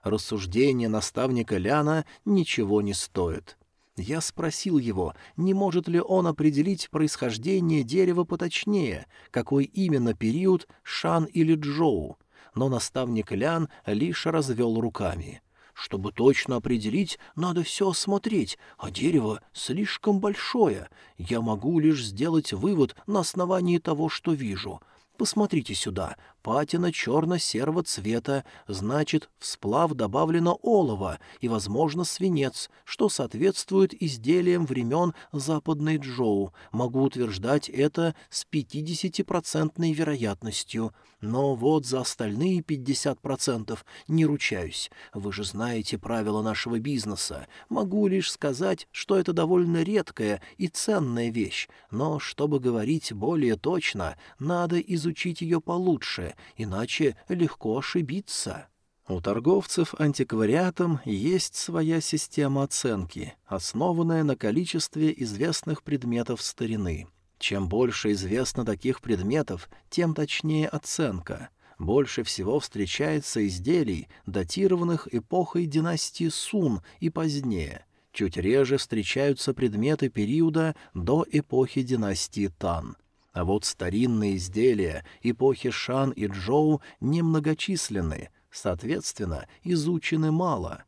S1: Рассуждение наставника Ляна ничего не стоит. Я спросил его, не может ли он определить происхождение дерева поточнее, какой именно период Шан или Джоу, но наставник Лян лишь развел руками. Чтобы точно определить, надо все осмотреть, а дерево слишком большое. Я могу лишь сделать вывод на основании того, что вижу. Посмотрите сюда. Патина черно-серого цвета, значит, в сплав добавлено олово и, возможно, свинец, что соответствует изделиям времен Западной Джоу. Могу утверждать это с 50-процентной вероятностью. Но вот за остальные 50% не ручаюсь. Вы же знаете правила нашего бизнеса. Могу лишь сказать, что это довольно редкая и ценная вещь, но, чтобы говорить более точно, надо изучить ее получше, иначе легко ошибиться. У торговцев антиквариатом есть своя система оценки, основанная на количестве известных предметов старины. Чем больше известно таких предметов, тем точнее оценка. Больше всего встречается изделий, датированных эпохой династии Сун и позднее. Чуть реже встречаются предметы периода до эпохи династии Тан. А вот старинные изделия эпохи Шан и Джоу немногочисленны, соответственно, изучены мало.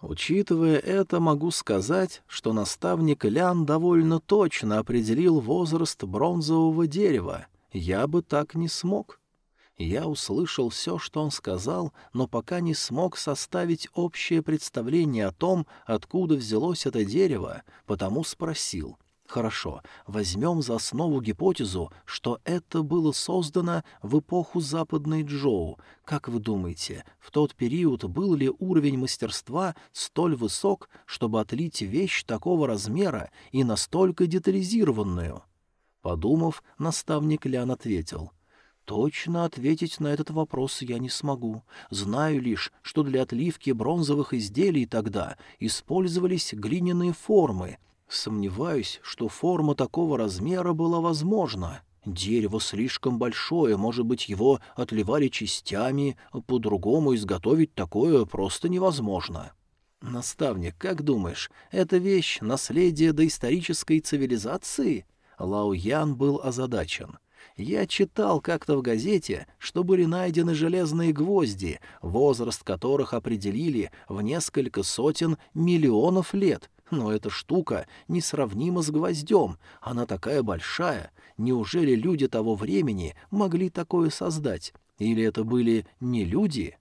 S1: Учитывая это, могу сказать, что наставник Лян довольно точно определил возраст бронзового дерева. Я бы так не смог. Я услышал все, что он сказал, но пока не смог составить общее представление о том, откуда взялось это дерево, потому спросил, Хорошо, возьмем за основу гипотезу, что это было создано в эпоху Западной Джоу. Как вы думаете, в тот период был ли уровень мастерства столь высок, чтобы отлить вещь такого размера и настолько детализированную? Подумав, наставник Лян ответил — Точно ответить на этот вопрос я не смогу. Знаю лишь, что для отливки бронзовых изделий тогда использовались глиняные формы — Сомневаюсь, что форма такого размера была возможна. Дерево слишком большое, может быть, его отливали частями, по-другому изготовить такое просто невозможно. Наставник, как думаешь, эта вещь — наследие доисторической цивилизации? Лао Ян был озадачен. Я читал как-то в газете, что были найдены железные гвозди, возраст которых определили в несколько сотен миллионов лет — но эта штука несравнима с гвоздем, она такая большая. Неужели люди того времени могли такое создать? Или это были не люди?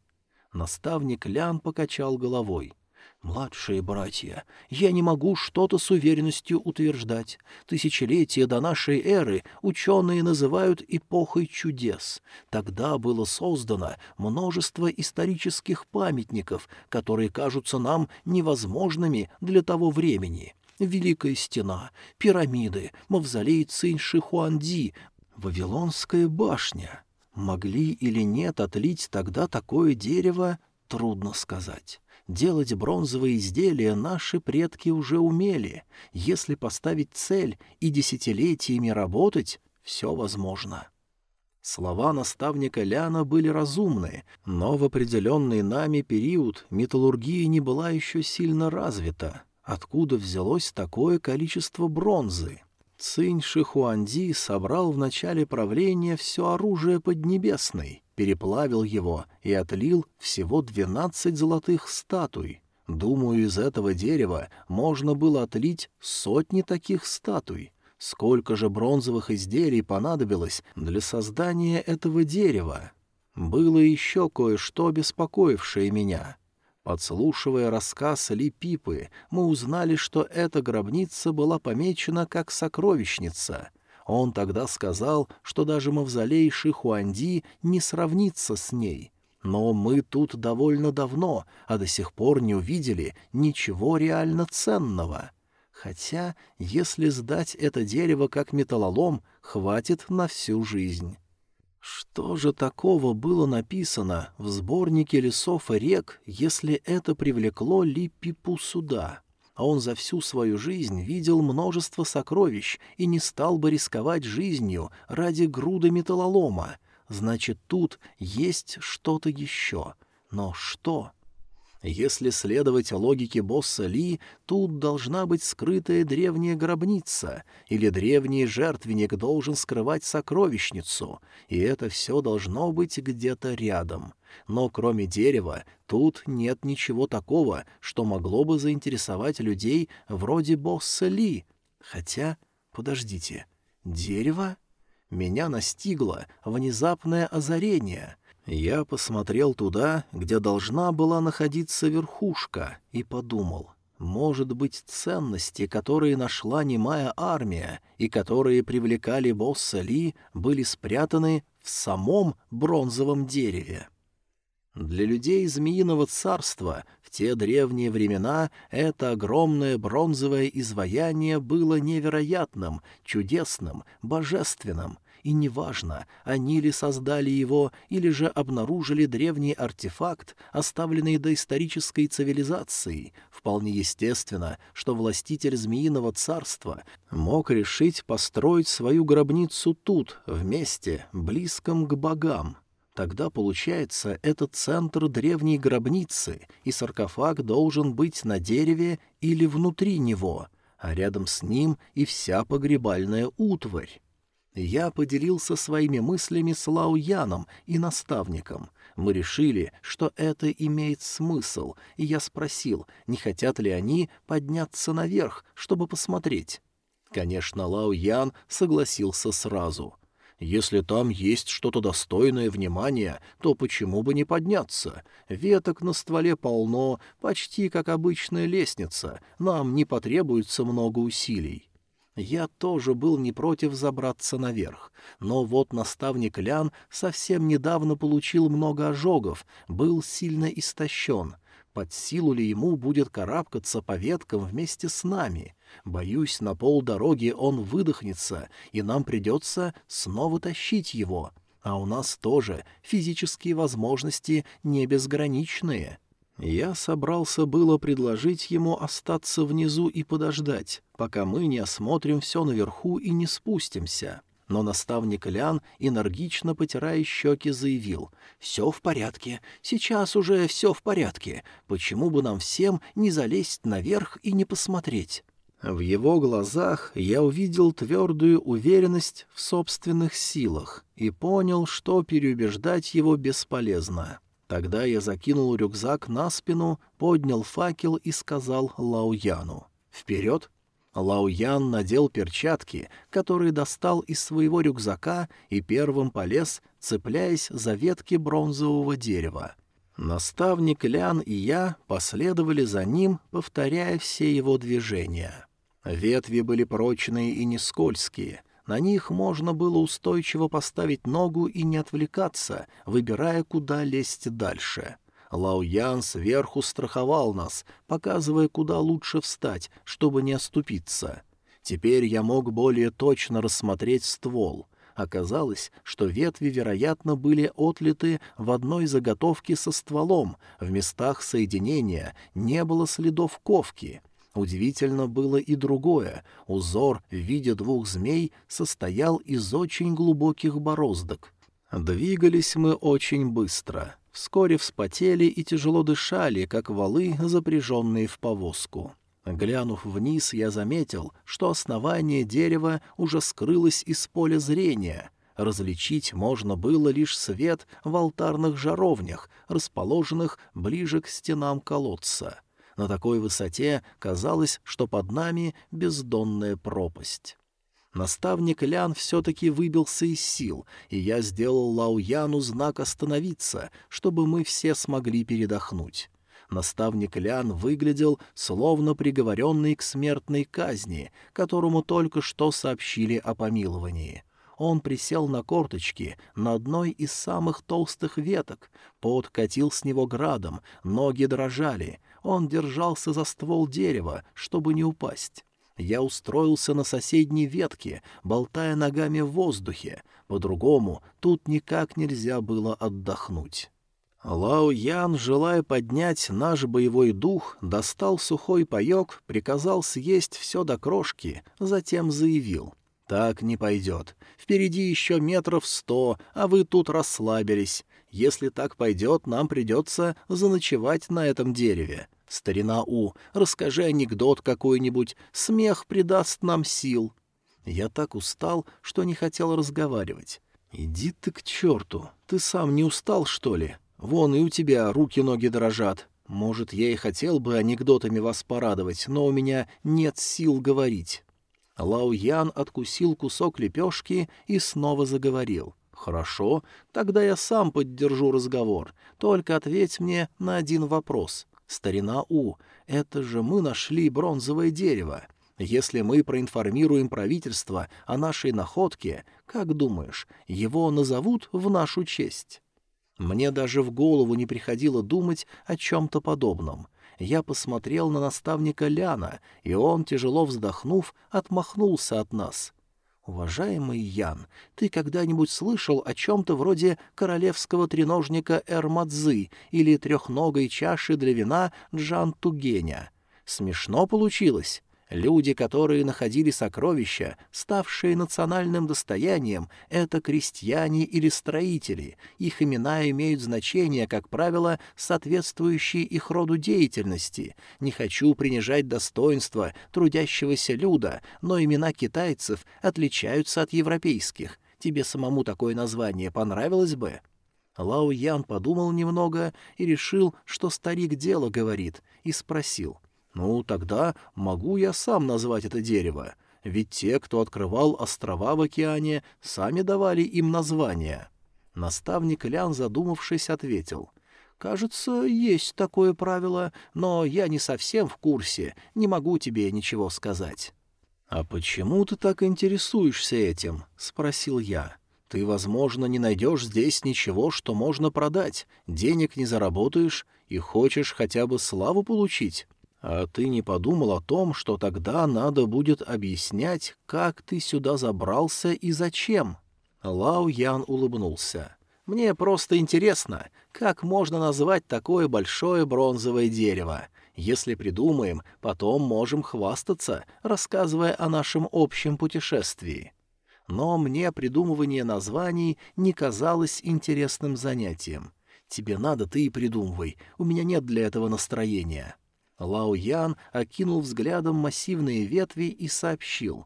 S1: Наставник Лян покачал головой. «Младшие братья, я не могу что-то с уверенностью утверждать. Тысячелетия до нашей эры ученые называют эпохой чудес. Тогда было создано множество исторических памятников, которые кажутся нам невозможными для того времени. Великая стена, пирамиды, мавзолей Цинь-Шихуанди, Вавилонская башня. Могли или нет отлить тогда такое дерево, трудно сказать». Делать бронзовые изделия наши предки уже умели. Если поставить цель и десятилетиями работать, все возможно. Слова наставника Ляна были разумны, но в определенный нами период металлургия не была еще сильно развита. Откуда взялось такое количество бронзы? Цинь Шихуанди собрал в начале правления все оружие Поднебесной, переплавил его и отлил всего двенадцать золотых статуй. Думаю, из этого дерева можно было отлить сотни таких статуй. Сколько же бронзовых изделий понадобилось для создания этого дерева? Было еще кое-что, беспокоившее меня — Подслушивая рассказ Ли Пипы, мы узнали, что эта гробница была помечена как сокровищница. Он тогда сказал, что даже мавзолей Шихуанди не сравнится с ней. Но мы тут довольно давно, а до сих пор не увидели ничего реально ценного. Хотя, если сдать это дерево как металлолом, хватит на всю жизнь. Что же такого было написано в сборнике лесов и рек, если это привлекло Липпипу сюда? А он за всю свою жизнь видел множество сокровищ и не стал бы рисковать жизнью ради груды металлолома. Значит, тут есть что-то еще. Но что? Если следовать логике босса Ли, тут должна быть скрытая древняя гробница, или древний жертвенник должен скрывать сокровищницу, и это все должно быть где-то рядом. Но кроме дерева, тут нет ничего такого, что могло бы заинтересовать людей вроде босса Ли. Хотя, подождите, дерево? Меня настигло внезапное озарение — я посмотрел туда, где должна была находиться верхушка, и подумал, может быть, ценности, которые нашла немая армия и которые привлекали босса Ли, были спрятаны в самом бронзовом дереве. Для людей Змеиного царства в те древние времена это огромное бронзовое изваяние было невероятным, чудесным, божественным — и неважно, они ли создали его или же обнаружили древний артефакт, оставленный доисторической цивилизацией, вполне естественно, что властитель Змеиного царства мог решить построить свою гробницу тут, вместе, близком к богам. Тогда, получается, это центр древней гробницы, и саркофаг должен быть на дереве или внутри него, а рядом с ним и вся погребальная утварь. Я поделился своими мыслями с Лао Яном и наставником. Мы решили, что это имеет смысл, и я спросил, не хотят ли они подняться наверх, чтобы посмотреть. Конечно, Лао Ян согласился сразу. Если там есть что-то достойное внимания, то почему бы не подняться? Веток на стволе полно, почти как обычная лестница, нам не потребуется много усилий. Я тоже был не против забраться наверх, но вот наставник Лян совсем недавно получил много ожогов, был сильно истощен. Под силу ли ему будет карабкаться по веткам вместе с нами? Боюсь, на полдороги он выдохнется, и нам придется снова тащить его. А у нас тоже физические возможности не безграничные. Я собрался было предложить ему остаться внизу и подождать, пока мы не осмотрим все наверху и не спустимся. Но наставник Лян, энергично потирая щеки, заявил, «Все в порядке, сейчас уже все в порядке, почему бы нам всем не залезть наверх и не посмотреть?» В его глазах я увидел твердую уверенность в собственных силах и понял, что переубеждать его бесполезно. Тогда я закинул рюкзак на спину, поднял факел и сказал Лауяну «Вперед!». Лауян надел перчатки, которые достал из своего рюкзака и первым полез, цепляясь за ветки бронзового дерева. Наставник Лян и я последовали за ним, повторяя все его движения. Ветви были прочные и не скользкие — на них можно было устойчиво поставить ногу и не отвлекаться, выбирая, куда лезть дальше. Лао Ян сверху страховал нас, показывая, куда лучше встать, чтобы не оступиться. Теперь я мог более точно рассмотреть ствол. Оказалось, что ветви, вероятно, были отлиты в одной заготовке со стволом, в местах соединения не было следов ковки — Удивительно было и другое. Узор в виде двух змей состоял из очень глубоких бороздок. Двигались мы очень быстро. Вскоре вспотели и тяжело дышали, как валы, запряженные в повозку. Глянув вниз, я заметил, что основание дерева уже скрылось из поля зрения. Различить можно было лишь свет в алтарных жаровнях, расположенных ближе к стенам колодца. На такой высоте казалось, что под нами бездонная пропасть. Наставник Лян все-таки выбился из сил, и я сделал Лау Яну знак остановиться, чтобы мы все смогли передохнуть. Наставник Лян выглядел словно приговоренный к смертной казни, которому только что сообщили о помиловании. Он присел на корточки на одной из самых толстых веток, пот катил с него градом, ноги дрожали — он держался за ствол дерева, чтобы не упасть. Я устроился на соседней ветке, болтая ногами в воздухе. По-другому тут никак нельзя было отдохнуть. Лао Ян, желая поднять наш боевой дух, достал сухой паек, приказал съесть все до крошки, затем заявил. «Так не пойдет. Впереди еще метров сто, а вы тут расслабились. Если так пойдет, нам придется заночевать на этом дереве. Старина У, расскажи анекдот какой-нибудь, смех придаст нам сил». Я так устал, что не хотел разговаривать. «Иди ты к черту! Ты сам не устал, что ли? Вон и у тебя руки-ноги дрожат. Может, я и хотел бы анекдотами вас порадовать, но у меня нет сил говорить». Лао Ян откусил кусок лепешки и снова заговорил. «Хорошо, тогда я сам поддержу разговор. Только ответь мне на один вопрос. Старина У, это же мы нашли бронзовое дерево. Если мы проинформируем правительство о нашей находке, как думаешь, его назовут в нашу честь?» Мне даже в голову не приходило думать о чем-то подобном. Я посмотрел на наставника Ляна, и он, тяжело вздохнув, отмахнулся от нас. «Уважаемый Ян, ты когда-нибудь слышал о чем-то вроде королевского треножника Эрмадзы или трехногой чаши для вина Джан Тугеня? Смешно получилось. Люди, которые находили сокровища, ставшие национальным достоянием, это крестьяне или строители. Их имена имеют значение, как правило, соответствующие их роду деятельности. Не хочу принижать достоинство трудящегося люда, но имена китайцев отличаются от европейских. Тебе самому такое название понравилось бы?» Лао Ян подумал немного и решил, что старик дело говорит, и спросил — ну, тогда могу я сам назвать это дерево, ведь те, кто открывал острова в океане, сами давали им названия. Наставник Лян, задумавшись, ответил. «Кажется, есть такое правило, но я не совсем в курсе, не могу тебе ничего сказать». «А почему ты так интересуешься этим?» — спросил я. «Ты, возможно, не найдешь здесь ничего, что можно продать, денег не заработаешь и хочешь хотя бы славу получить». А ты не подумал о том, что тогда надо будет объяснять, как ты сюда забрался и зачем?» Лао Ян улыбнулся. «Мне просто интересно, как можно назвать такое большое бронзовое дерево. Если придумаем, потом можем хвастаться, рассказывая о нашем общем путешествии». Но мне придумывание названий не казалось интересным занятием. «Тебе надо, ты и придумывай, у меня нет для этого настроения». Лао Ян окинул взглядом массивные ветви и сообщил.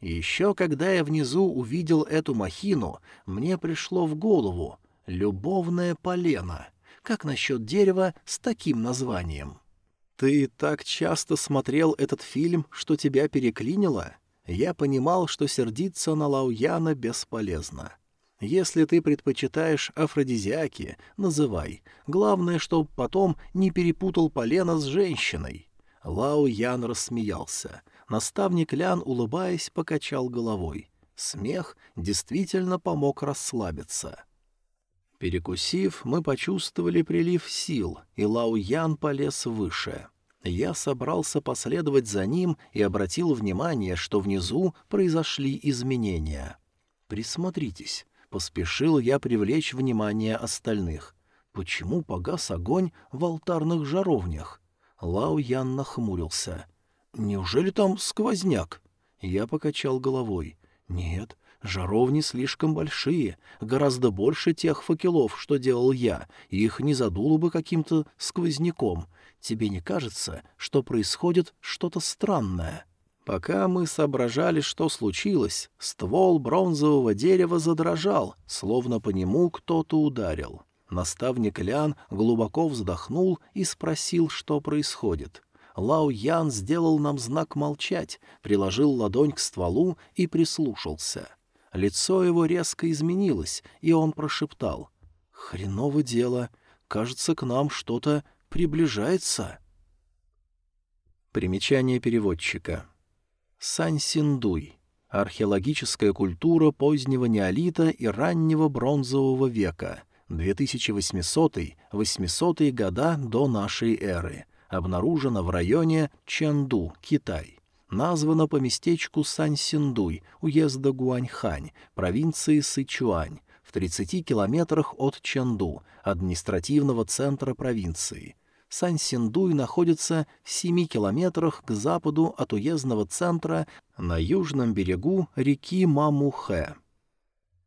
S1: «Еще когда я внизу увидел эту махину, мне пришло в голову «любовное полено». Как насчет дерева с таким названием?» «Ты так часто смотрел этот фильм, что тебя переклинило?» Я понимал, что сердиться на Лауяна бесполезно. Если ты предпочитаешь афродизиаки, называй. Главное, чтоб потом не перепутал полено с женщиной». Лао Ян рассмеялся. Наставник Лян, улыбаясь, покачал головой. Смех действительно помог расслабиться. Перекусив, мы почувствовали прилив сил, и Лао Ян полез выше. Я собрался последовать за ним и обратил внимание, что внизу произошли изменения. Присмотритесь. Поспешил я привлечь внимание остальных. Почему погас огонь в алтарных жаровнях? Лао Ян нахмурился. «Неужели там сквозняк?» Я покачал головой. «Нет, жаровни слишком большие, гораздо больше тех факелов, что делал я, и их не задуло бы каким-то сквозняком. Тебе не кажется, что происходит что-то странное?» Пока мы соображали, что случилось, ствол бронзового дерева задрожал, словно по нему кто-то ударил. Наставник Лян глубоко вздохнул и спросил, что происходит. Лао Ян сделал нам знак молчать, приложил ладонь к стволу и прислушался. Лицо его резко изменилось, и он прошептал. «Хреново дело. Кажется, к нам что-то приближается». Примечание переводчика. Сан-Синдуй. Археологическая культура позднего неолита и раннего бронзового века. 2800-800 года до нашей эры. Обнаружена в районе Чэнду, Китай. Названа по местечку Сан-Синдуй, уезда Гуаньхань, провинции Сычуань, в 30 километрах от Чэнду, административного центра провинции. Сан-Синдуй находится в семи километрах к западу от уездного центра на южном берегу реки Мамухэ.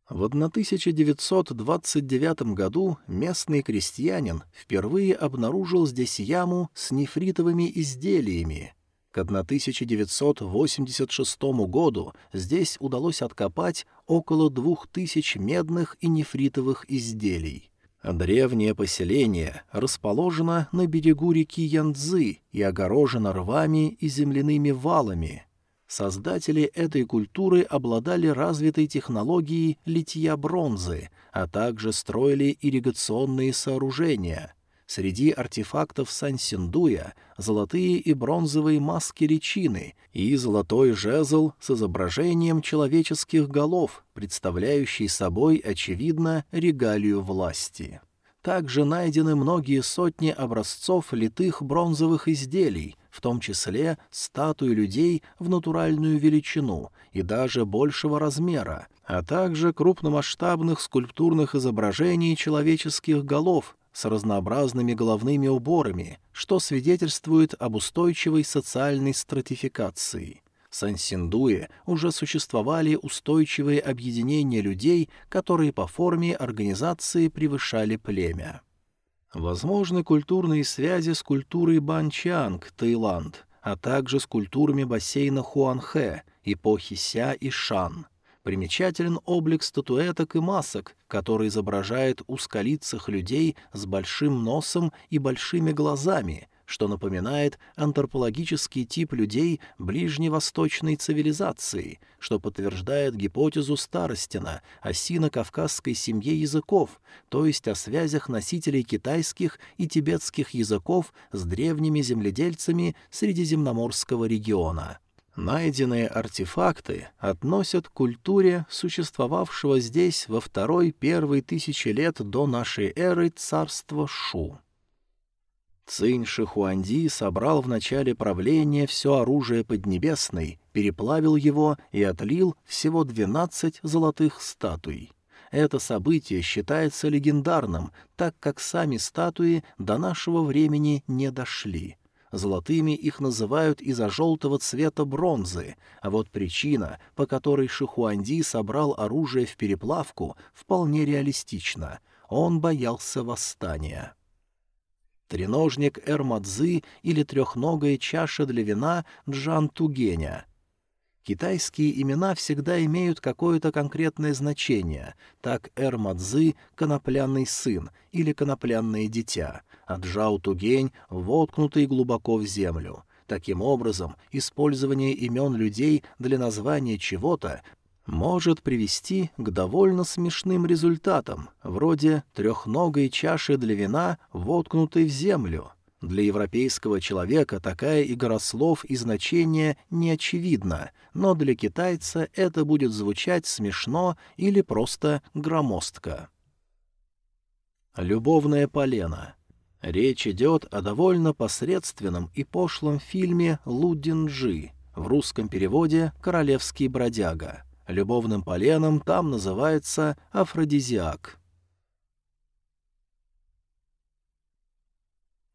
S1: В 1929 году местный крестьянин впервые обнаружил здесь яму с нефритовыми изделиями. К 1986 году здесь удалось откопать около двух тысяч медных и нефритовых изделий. Древнее поселение расположено на берегу реки Янцзы и огорожено рвами и земляными валами. Создатели этой культуры обладали развитой технологией литья бронзы, а также строили ирригационные сооружения. Среди артефактов Сан-Синдуя золотые и бронзовые маски личины и золотой жезл с изображением человеческих голов, представляющий собой, очевидно, регалию власти. Также найдены многие сотни образцов литых бронзовых изделий — в том числе статуи людей в натуральную величину и даже большего размера, а также крупномасштабных скульптурных изображений человеческих голов с разнообразными головными уборами, что свидетельствует об устойчивой социальной стратификации. В Сан-Синдуе уже существовали устойчивые объединения людей, которые по форме организации превышали племя. Возможны культурные связи с культурой Банчанг, Таиланд, а также с культурами бассейна Хуанхэ, эпохи Ся и Шан. Примечателен облик статуэток и масок, который изображает узколицых людей с большим носом и большими глазами, что напоминает антропологический тип людей ближневосточной цивилизации, что подтверждает гипотезу Старостина о сино-кавказской семье языков, то есть о связях носителей китайских и тибетских языков с древними земледельцами Средиземноморского региона. Найденные артефакты относят к культуре, существовавшего здесь во второй-первой тысячи лет до нашей эры царства Шу. Цинь Шихуанди собрал в начале правления все оружие Поднебесной, переплавил его и отлил всего двенадцать золотых статуй. Это событие считается легендарным, так как сами статуи до нашего времени не дошли. Золотыми их называют из-за желтого цвета бронзы, а вот причина, по которой Шихуанди собрал оружие в переплавку, вполне реалистична. Он боялся восстания треножник Эрмадзы или трехногая чаша для вина Джан Тугеня. Китайские имена всегда имеют какое-то конкретное значение. Так Эрмадзы — конопляный сын или конопляное дитя, а Джао Тугень — воткнутый глубоко в землю. Таким образом, использование имен людей для названия чего-то может привести к довольно смешным результатам, вроде трехногой чаши для вина, воткнутой в землю. Для европейского человека такая игра слов и значения не очевидна, но для китайца это будет звучать смешно или просто громоздко. Любовное полено. Речь идет о довольно посредственном и пошлом фильме «Лудинджи», в русском переводе «Королевский бродяга». Любовным поленом там называется афродизиак.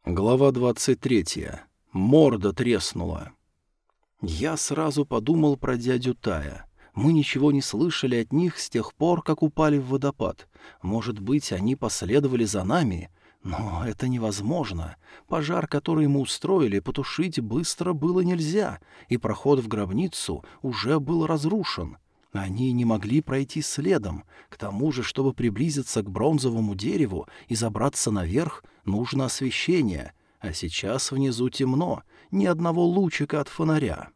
S1: Глава двадцать третья. Морда треснула. Я сразу подумал про дядю Тая. Мы ничего не слышали от них с тех пор, как упали в водопад. Может быть, они последовали за нами? Но это невозможно. Пожар, который мы устроили, потушить быстро было нельзя, и проход в гробницу уже был разрушен. Они не могли пройти следом. К тому же, чтобы приблизиться к бронзовому дереву и забраться наверх, нужно освещение. А сейчас внизу темно, ни одного лучика от фонаря.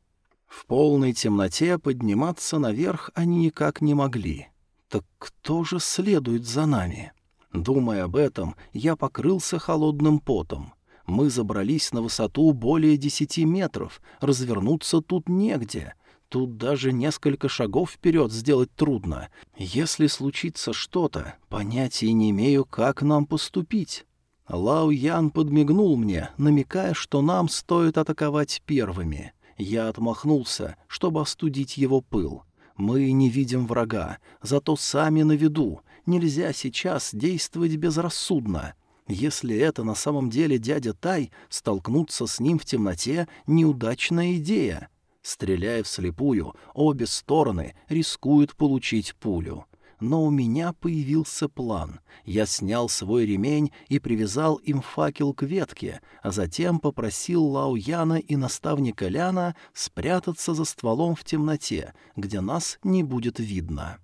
S1: В полной темноте подниматься наверх они никак не могли. Так кто же следует за нами? Думая об этом, я покрылся холодным потом. Мы забрались на высоту более десяти метров, развернуться тут негде — Тут даже несколько шагов вперед сделать трудно. Если случится что-то, понятия не имею, как нам поступить. Лао Ян подмигнул мне, намекая, что нам стоит атаковать первыми. Я отмахнулся, чтобы остудить его пыл. Мы не видим врага, зато сами на виду. Нельзя сейчас действовать безрассудно. Если это на самом деле дядя Тай, столкнуться с ним в темноте — неудачная идея. Стреляя вслепую, обе стороны рискуют получить пулю. но у меня появился план. Я снял свой ремень и привязал им факел к ветке, а затем попросил Лао Яна и наставника Ляна спрятаться за стволом в темноте, где нас не будет видно.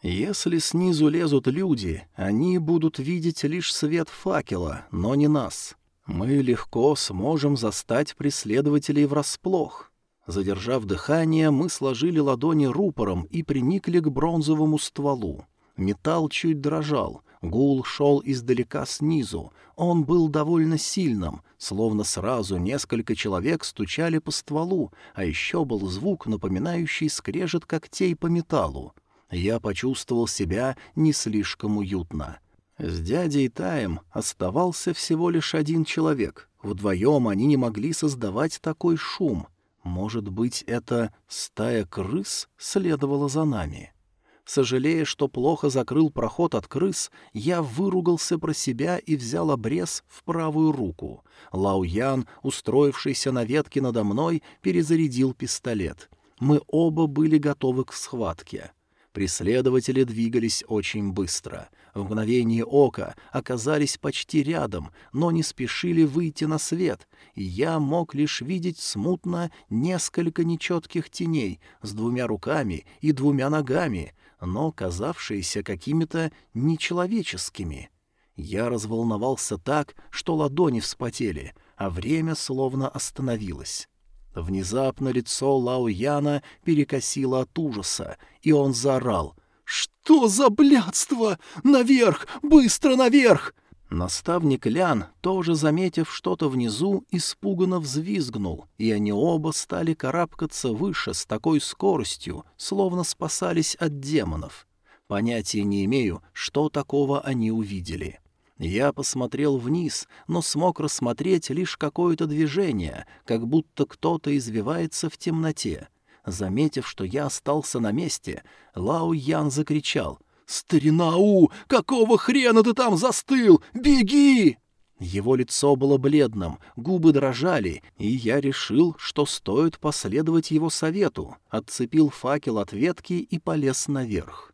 S1: Если снизу лезут люди, они будут видеть лишь свет факела, но не нас. Мы легко сможем застать преследователей врасплох. Задержав дыхание, мы сложили ладони рупором и приникли к бронзовому стволу. Металл чуть дрожал, гул шел издалека снизу. Он был довольно сильным, словно сразу несколько человек стучали по стволу, а еще был звук, напоминающий скрежет когтей по металлу я почувствовал себя не слишком уютно. С дядей Таем оставался всего лишь один человек. Вдвоем они не могли создавать такой шум. Может быть, это стая крыс следовала за нами? Сожалея, что плохо закрыл проход от крыс, я выругался про себя и взял обрез в правую руку. Лауян, устроившийся на ветке надо мной, перезарядил пистолет. Мы оба были готовы к схватке. Преследователи двигались очень быстро. В мгновение ока оказались почти рядом, но не спешили выйти на свет, и я мог лишь видеть смутно несколько нечетких теней с двумя руками и двумя ногами, но казавшиеся какими-то нечеловеческими. Я разволновался так, что ладони вспотели, а время словно остановилось. Внезапно лицо Лао Яна перекосило от ужаса, и он заорал. «Что за блядство? Наверх! Быстро наверх!» Наставник Лян, тоже заметив что-то внизу, испуганно взвизгнул, и они оба стали карабкаться выше с такой скоростью, словно спасались от демонов. Понятия не имею, что такого они увидели. Я посмотрел вниз, но смог рассмотреть лишь какое-то движение, как будто кто-то извивается в темноте. Заметив, что я остался на месте, Лао Ян закричал. «Старина У, какого хрена ты там застыл? Беги!» Его лицо было бледным, губы дрожали, и я решил, что стоит последовать его совету, отцепил факел от ветки и полез наверх.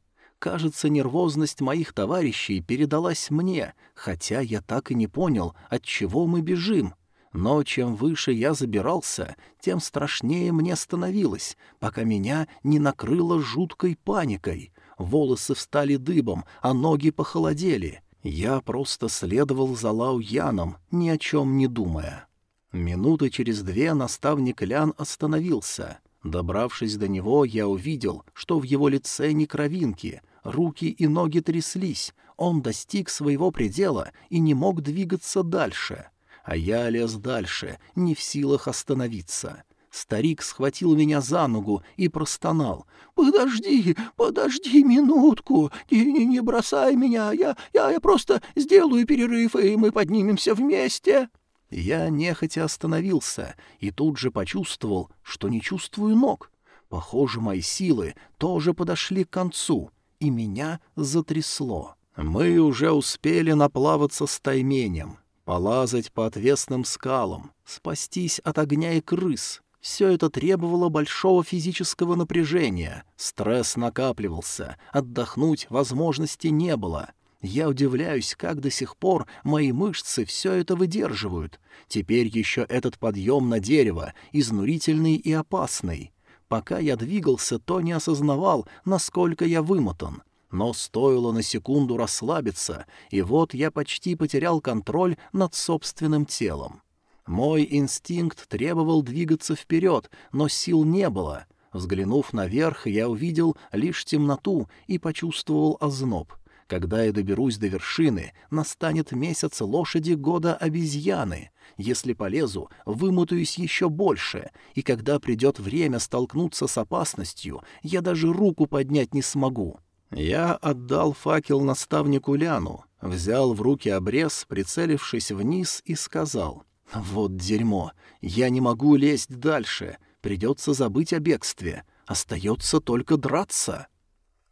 S1: Кажется, нервозность моих товарищей передалась мне, хотя я так и не понял, от чего мы бежим. Но чем выше я забирался, тем страшнее мне становилось, пока меня не накрыло жуткой паникой. Волосы встали дыбом, а ноги похолодели. Я просто следовал за Лау Яном, ни о чем не думая. Минуты через две наставник Лян остановился. Добравшись до него, я увидел, что в его лице не кровинки — Руки и ноги тряслись, он достиг своего предела и не мог двигаться дальше. А я лез дальше, не в силах остановиться. Старик схватил меня за ногу и простонал. «Подожди, подожди минутку, не, не, не бросай меня, я, я, я просто сделаю перерыв, и мы поднимемся вместе». Я нехотя остановился и тут же почувствовал, что не чувствую ног. Похоже, мои силы тоже подошли к концу и меня затрясло. Мы уже успели наплаваться с тайменем, полазать по отвесным скалам, спастись от огня и крыс. Все это требовало большого физического напряжения, стресс накапливался, отдохнуть возможности не было. Я удивляюсь, как до сих пор мои мышцы все это выдерживают. Теперь еще этот подъем на дерево, изнурительный и опасный. Пока я двигался, то не осознавал, насколько я вымотан. Но стоило на секунду расслабиться, и вот я почти потерял контроль над собственным телом. Мой инстинкт требовал двигаться вперед, но сил не было. Взглянув наверх, я увидел лишь темноту и почувствовал озноб — когда я доберусь до вершины, настанет месяц лошади года обезьяны. Если полезу, вымотаюсь еще больше, и когда придет время столкнуться с опасностью, я даже руку поднять не смогу. Я отдал факел наставнику Ляну, взял в руки обрез, прицелившись вниз, и сказал, «Вот дерьмо, я не могу лезть дальше, придется забыть о бегстве, остается только драться».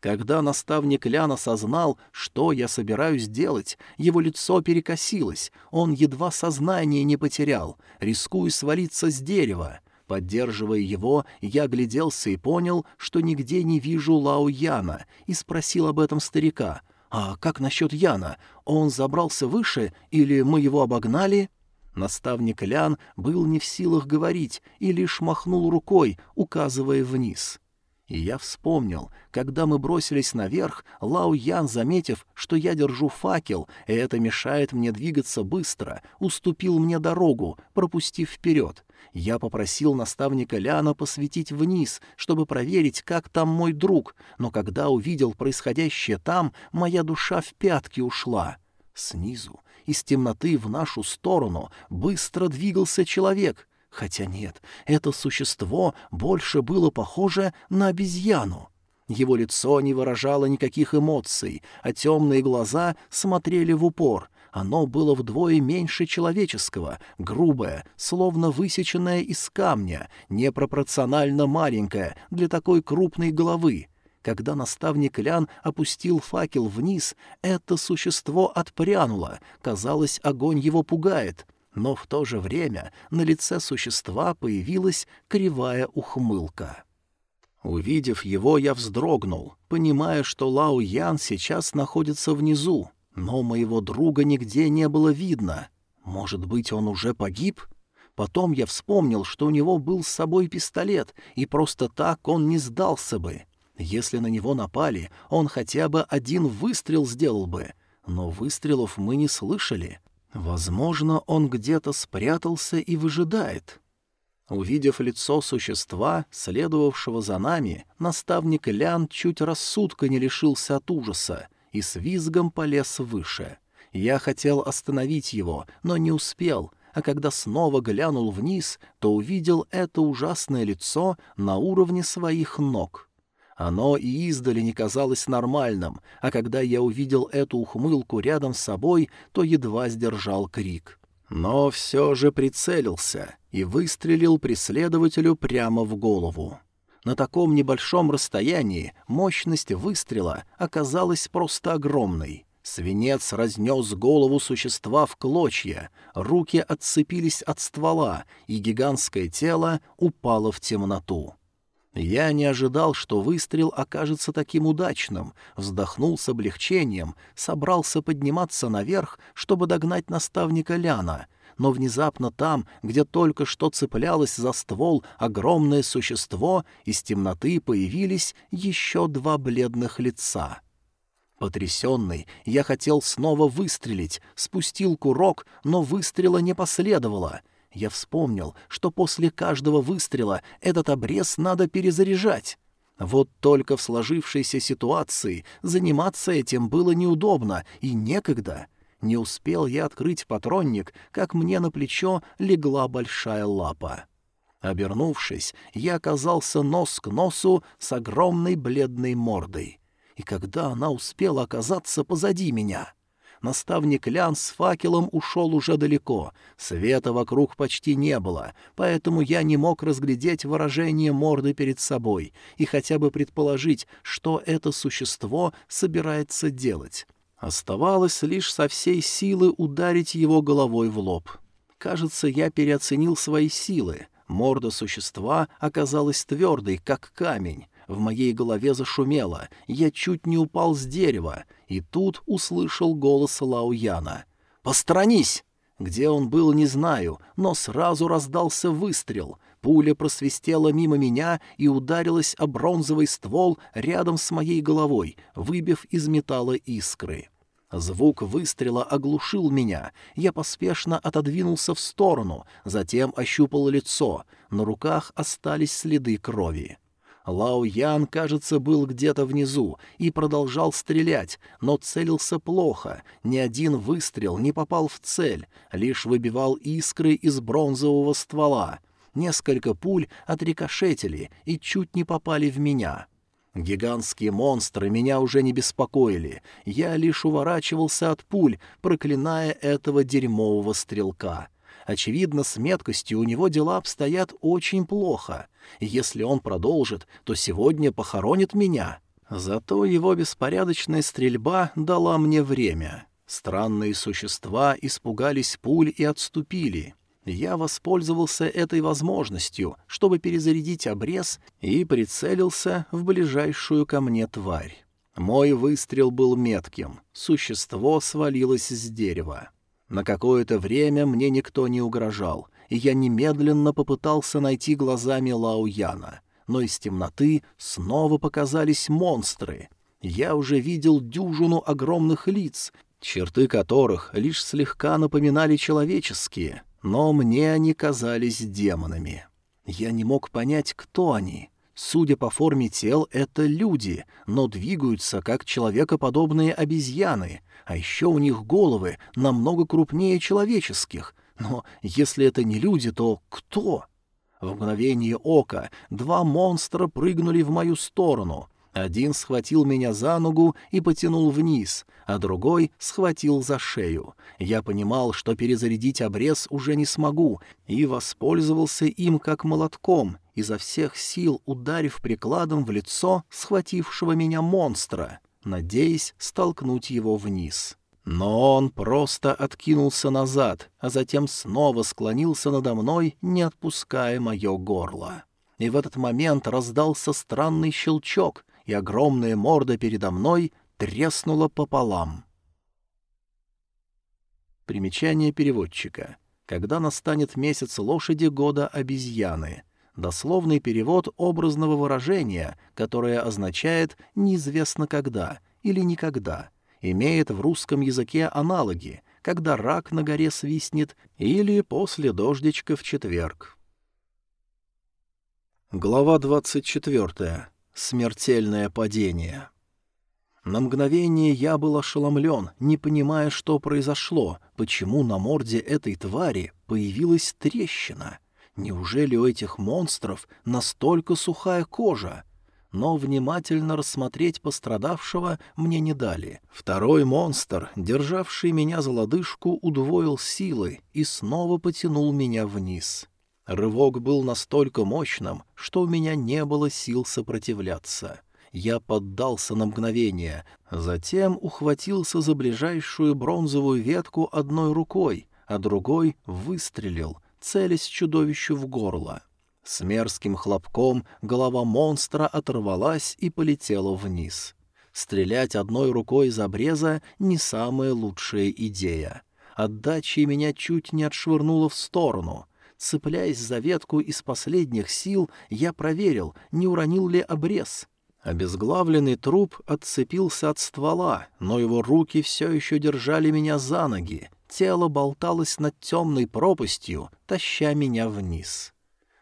S1: Когда наставник Лян осознал, что я собираюсь делать, его лицо перекосилось, он едва сознание не потерял, рискуя свалиться с дерева. Поддерживая его, я гляделся и понял, что нигде не вижу Лао Яна, и спросил об этом старика. «А как насчет Яна? Он забрался выше, или мы его обогнали?» Наставник Лян был не в силах говорить и лишь махнул рукой, указывая вниз. И я вспомнил, когда мы бросились наверх, Лао Ян, заметив, что я держу факел, и это мешает мне двигаться быстро, уступил мне дорогу, пропустив вперед. Я попросил наставника Ляна посветить вниз, чтобы проверить, как там мой друг, но когда увидел происходящее там, моя душа в пятки ушла. Снизу, из темноты в нашу сторону, быстро двигался человек. Хотя нет, это существо больше было похоже на обезьяну. Его лицо не выражало никаких эмоций, а темные глаза смотрели в упор. Оно было вдвое меньше человеческого, грубое, словно высеченное из камня, непропорционально маленькое для такой крупной головы. Когда наставник Лян опустил факел вниз, это существо отпрянуло, казалось, огонь его пугает, но в то же время на лице существа появилась кривая ухмылка. Увидев его, я вздрогнул, понимая, что Лао Ян сейчас находится внизу, но моего друга нигде не было видно. Может быть, он уже погиб? Потом я вспомнил, что у него был с собой пистолет, и просто так он не сдался бы. Если на него напали, он хотя бы один выстрел сделал бы. Но выстрелов мы не слышали. Возможно, он где-то спрятался и выжидает. Увидев лицо существа, следовавшего за нами, наставник Лян чуть рассудка не лишился от ужаса и с визгом полез выше. Я хотел остановить его, но не успел, а когда снова глянул вниз, то увидел это ужасное лицо на уровне своих ног. Оно и издали не казалось нормальным, а когда я увидел эту ухмылку рядом с собой, то едва сдержал крик. Но все же прицелился и выстрелил преследователю прямо в голову. На таком небольшом расстоянии мощность выстрела оказалась просто огромной. Свинец разнес голову существа в клочья, руки отцепились от ствола, и гигантское тело упало в темноту. Я не ожидал, что выстрел окажется таким удачным, вздохнул с облегчением, собрался подниматься наверх, чтобы догнать наставника Ляна, но внезапно там, где только что цеплялось за ствол огромное существо, из темноты появились еще два бледных лица. Потрясенный, я хотел снова выстрелить, спустил курок, но выстрела не последовало — я вспомнил, что после каждого выстрела этот обрез надо перезаряжать. Вот только в сложившейся ситуации заниматься этим было неудобно и некогда. Не успел я открыть патронник, как мне на плечо легла большая лапа. Обернувшись, я оказался нос к носу с огромной бледной мордой. И когда она успела оказаться позади меня — Наставник Лян с факелом ушел уже далеко, света вокруг почти не было, поэтому я не мог разглядеть выражение морды перед собой и хотя бы предположить, что это существо собирается делать. Оставалось лишь со всей силы ударить его головой в лоб. Кажется, я переоценил свои силы. Морда существа оказалась твердой, как камень. В моей голове зашумело, я чуть не упал с дерева, и тут услышал голос Лауяна. «Посторонись!» Где он был, не знаю, но сразу раздался выстрел. Пуля просвистела мимо меня и ударилась о бронзовый ствол рядом с моей головой, выбив из металла искры. Звук выстрела оглушил меня. Я поспешно отодвинулся в сторону, затем ощупал лицо. На руках остались следы крови. Лао Ян, кажется, был где-то внизу и продолжал стрелять, но целился плохо. Ни один выстрел не попал в цель, лишь выбивал искры из бронзового ствола. Несколько пуль отрикошетили и чуть не попали в меня. Гигантские монстры меня уже не беспокоили. Я лишь уворачивался от пуль, проклиная этого дерьмового стрелка. Очевидно, с меткостью у него дела обстоят очень плохо. Если он продолжит, то сегодня похоронит меня. Зато его беспорядочная стрельба дала мне время. Странные существа испугались пуль и отступили. Я воспользовался этой возможностью, чтобы перезарядить обрез и прицелился в ближайшую ко мне тварь. Мой выстрел был метким, существо свалилось с дерева. На какое-то время мне никто не угрожал, и я немедленно попытался найти глазами Лао Яна. Но из темноты снова показались монстры. Я уже видел дюжину огромных лиц, черты которых лишь слегка напоминали человеческие, но мне они казались демонами. Я не мог понять, кто они. Судя по форме тел, это люди, но двигаются как человекоподобные обезьяны, а еще у них головы намного крупнее человеческих. Но если это не люди, то кто? В мгновение ока два монстра прыгнули в мою сторону, один схватил меня за ногу и потянул вниз, а другой схватил за шею. Я понимал, что перезарядить обрез уже не смогу, и воспользовался им как молотком, изо всех сил ударив прикладом в лицо схватившего меня монстра, надеясь столкнуть его вниз. Но он просто откинулся назад, а затем снова склонился надо мной, не отпуская мое горло. И в этот момент раздался странный щелчок — и огромная морда передо мной треснула пополам. Примечание переводчика. Когда настанет месяц лошади года обезьяны. Дословный перевод образного выражения, которое означает «неизвестно когда» или «никогда», имеет в русском языке аналоги, когда рак на горе свистнет или после дождичка в четверг. Глава двадцать четвертая. Смертельное падение. На мгновение я был ошеломлен, не понимая, что произошло, почему на морде этой твари появилась трещина. Неужели у этих монстров настолько сухая кожа? Но внимательно рассмотреть пострадавшего мне не дали. Второй монстр, державший меня за лодыжку, удвоил силы и снова потянул меня вниз. Рывок был настолько мощным, что у меня не было сил сопротивляться. Я поддался на мгновение, затем ухватился за ближайшую бронзовую ветку одной рукой, а другой выстрелил, целясь чудовищу в горло. С мерзким хлопком голова монстра оторвалась и полетела вниз. Стрелять одной рукой из обреза — не самая лучшая идея. Отдача меня чуть не отшвырнула в сторону — Цепляясь за ветку из последних сил, я проверил, не уронил ли обрез. Обезглавленный труп отцепился от ствола, но его руки все еще держали меня за ноги. Тело болталось над темной пропастью, таща меня вниз.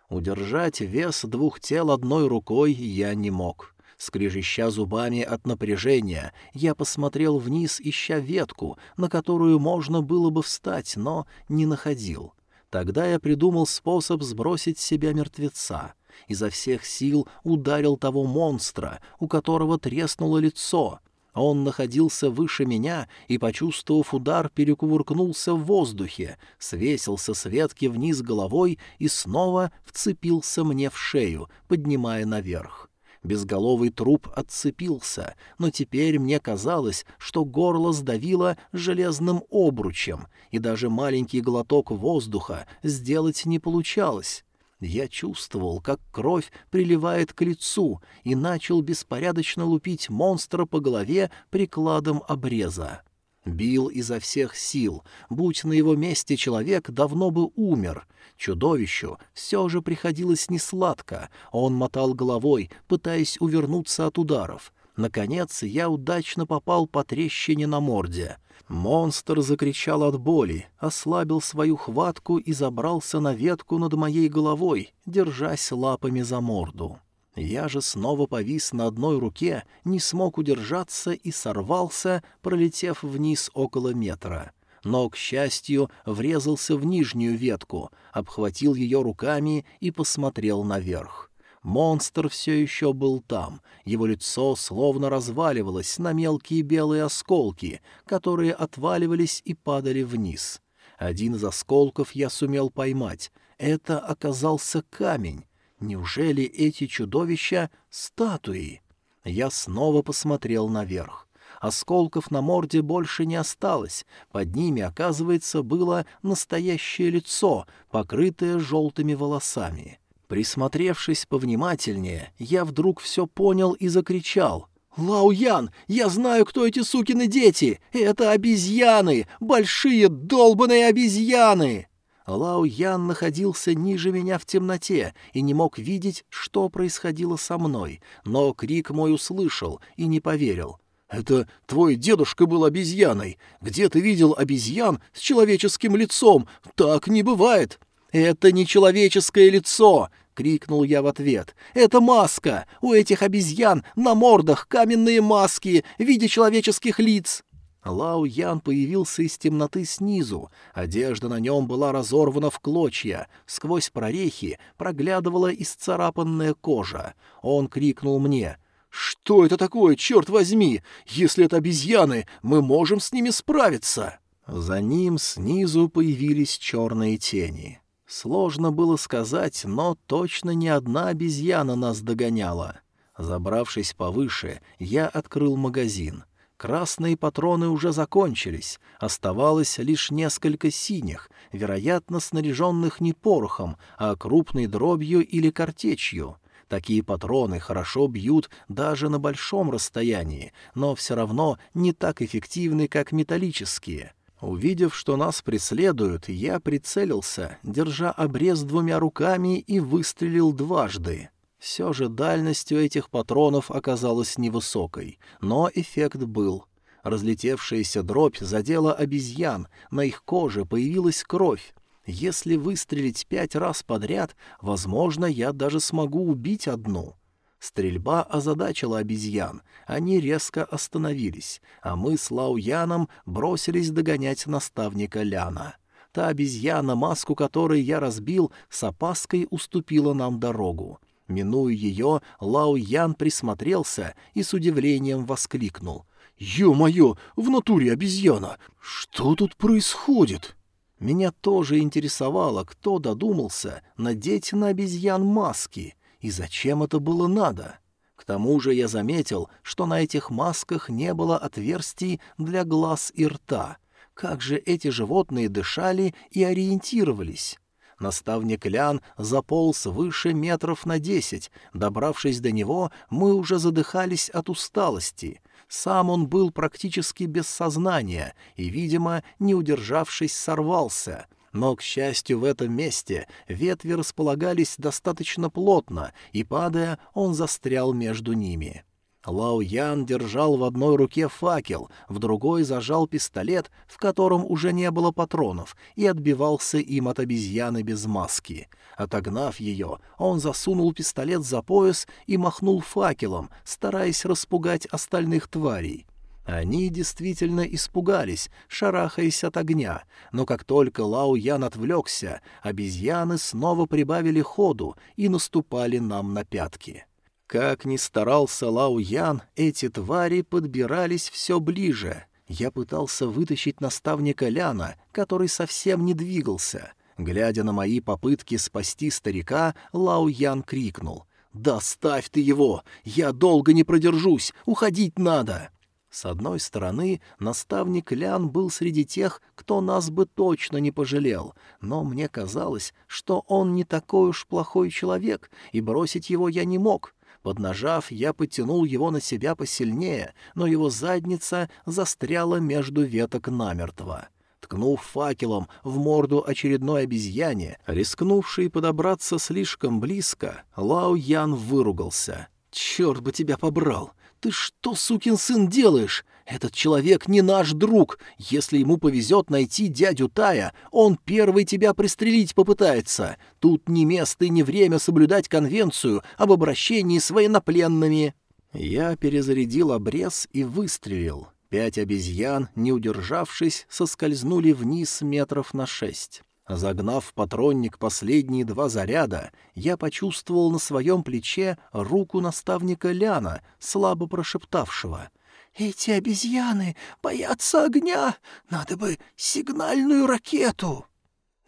S1: Удержать вес двух тел одной рукой я не мог. Скрежеща зубами от напряжения, я посмотрел вниз, ища ветку, на которую можно было бы встать, но не находил. Тогда я придумал способ сбросить с себя мертвеца. Изо всех сил ударил того монстра, у которого треснуло лицо. Он находился выше меня и, почувствовав удар, перекувыркнулся в воздухе, свесился с ветки вниз головой и снова вцепился мне в шею, поднимая наверх. Безголовый труп отцепился, но теперь мне казалось, что горло сдавило железным обручем, и даже маленький глоток воздуха сделать не получалось. Я чувствовал, как кровь приливает к лицу, и начал беспорядочно лупить монстра по голове прикладом обреза. Бил изо всех сил. Будь на его месте человек, давно бы умер. Чудовищу все же приходилось несладко. Он мотал головой, пытаясь увернуться от ударов. Наконец, я удачно попал по трещине на морде. Монстр закричал от боли, ослабил свою хватку и забрался на ветку над моей головой, держась лапами за морду. Я же снова повис на одной руке, не смог удержаться и сорвался, пролетев вниз около метра. Но, к счастью, врезался в нижнюю ветку, обхватил ее руками и посмотрел наверх. Монстр все еще был там, его лицо словно разваливалось на мелкие белые осколки, которые отваливались и падали вниз. Один из осколков я сумел поймать. Это оказался камень, Неужели эти чудовища — статуи? Я снова посмотрел наверх. Осколков на морде больше не осталось. Под ними, оказывается, было настоящее лицо, покрытое желтыми волосами. Присмотревшись повнимательнее, я вдруг все понял и закричал. «Лао Ян, я знаю, кто эти сукины дети! Это обезьяны! Большие долбаные обезьяны!» Лао Ян находился ниже меня в темноте и не мог видеть, что происходило со мной, но крик мой услышал и не поверил. «Это твой дедушка был обезьяной. Где ты видел обезьян с человеческим лицом? Так не бывает!» «Это не человеческое лицо!» — крикнул я в ответ. «Это маска! У этих обезьян на мордах каменные маски в виде человеческих лиц!» Лао Ян появился из темноты снизу. Одежда на нем была разорвана в клочья. Сквозь прорехи проглядывала исцарапанная кожа. Он крикнул мне. «Что это такое, черт возьми? Если это обезьяны, мы можем с ними справиться!» За ним снизу появились черные тени. Сложно было сказать, но точно не одна обезьяна нас догоняла. Забравшись повыше, я открыл магазин. Красные патроны уже закончились, оставалось лишь несколько синих, вероятно, снаряженных не порохом, а крупной дробью или картечью. Такие патроны хорошо бьют даже на большом расстоянии, но все равно не так эффективны, как металлические — Увидев, что нас преследуют, я прицелился, держа обрез двумя руками и выстрелил дважды. Все же дальность у этих патронов оказалась невысокой, но эффект был. Разлетевшаяся дробь задела обезьян, на их коже появилась кровь. Если выстрелить пять раз подряд, возможно, я даже смогу убить одну. Стрельба озадачила обезьян, они резко остановились, а мы с Лауяном бросились догонять наставника Ляна. Та обезьяна, маску которой я разбил, с опаской уступила нам дорогу. Минуя ее, Лао Ян присмотрелся и с удивлением воскликнул. «Ё-моё, в натуре обезьяна! Что тут происходит?» Меня тоже интересовало, кто додумался надеть на обезьян маски — и зачем это было надо? К тому же я заметил, что на этих масках не было отверстий для глаз и рта. Как же эти животные дышали и ориентировались? Наставник Лян заполз выше метров на десять. Добравшись до него, мы уже задыхались от усталости. Сам он был практически без сознания и, видимо, не удержавшись, сорвался — но, к счастью, в этом месте ветви располагались достаточно плотно, и, падая, он застрял между ними. Лао Ян держал в одной руке факел, в другой зажал пистолет, в котором уже не было патронов, и отбивался им от обезьяны без маски. Отогнав ее, он засунул пистолет за пояс и махнул факелом, стараясь распугать остальных тварей. Они действительно испугались, шарахаясь от огня, но как только Лао Ян отвлекся, обезьяны снова прибавили ходу и наступали нам на пятки. Как ни старался Лао Ян, эти твари подбирались все ближе. Я пытался вытащить наставника Ляна, который совсем не двигался. Глядя на мои попытки спасти старика, Лао Ян крикнул. «Да ставь ты его! Я долго не продержусь! Уходить надо!» С одной стороны, наставник Лян был среди тех, кто нас бы точно не пожалел, но мне казалось, что он не такой уж плохой человек, и бросить его я не мог. Поднажав, я потянул его на себя посильнее, но его задница застряла между веток намертво. Ткнув факелом в морду очередной обезьяне, рискнувшей подобраться слишком близко, Лао Ян выругался. «Черт бы тебя побрал! «Ты что, сукин сын, делаешь? Этот человек не наш друг. Если ему повезет найти дядю Тая, он первый тебя пристрелить попытается. Тут не место и не время соблюдать конвенцию об обращении с военнопленными». Я перезарядил обрез и выстрелил. Пять обезьян, не удержавшись, соскользнули вниз метров на шесть. Загнав в патронник последние два заряда, я почувствовал на своем плече руку наставника Ляна, слабо прошептавшего. «Эти обезьяны боятся огня! Надо бы сигнальную ракету!»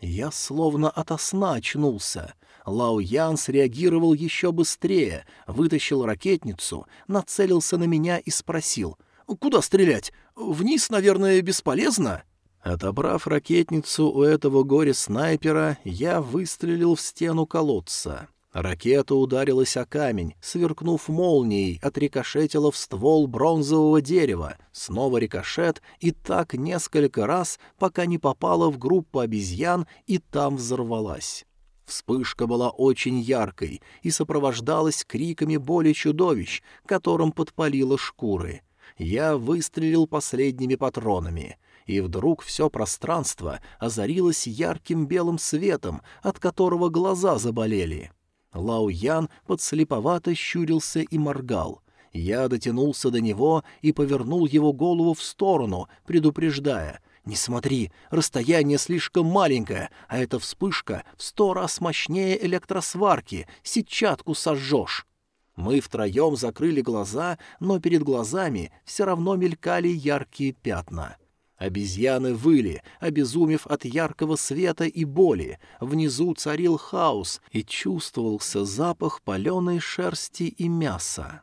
S1: Я словно ото сна очнулся. Лао Ян среагировал еще быстрее, вытащил ракетницу, нацелился на меня и спросил. Куда стрелять? Вниз, наверное, бесполезно?» Отобрав ракетницу у этого горе-снайпера, я выстрелил в стену колодца. Ракета ударилась о камень, сверкнув молнией, отрикошетила в ствол бронзового дерева, снова рикошет, и так несколько раз, пока не попала в группу обезьян и там взорвалась. Вспышка была очень яркой и сопровождалась криками боли чудовищ, которым подпалило шкуры. Я выстрелил последними патронами — и вдруг все пространство озарилось ярким белым светом, от которого глаза заболели. Лао Ян подслеповато щурился и моргал. Я дотянулся до него и повернул его голову в сторону, предупреждая — «Не смотри, расстояние слишком маленькое, а эта вспышка в сто раз мощнее электросварки, сетчатку сожжешь». Мы втроем закрыли глаза, но перед глазами все равно мелькали яркие пятна. Обезьяны выли, обезумев от яркого света и боли. Внизу царил хаос, и чувствовался запах паленой шерсти и мяса.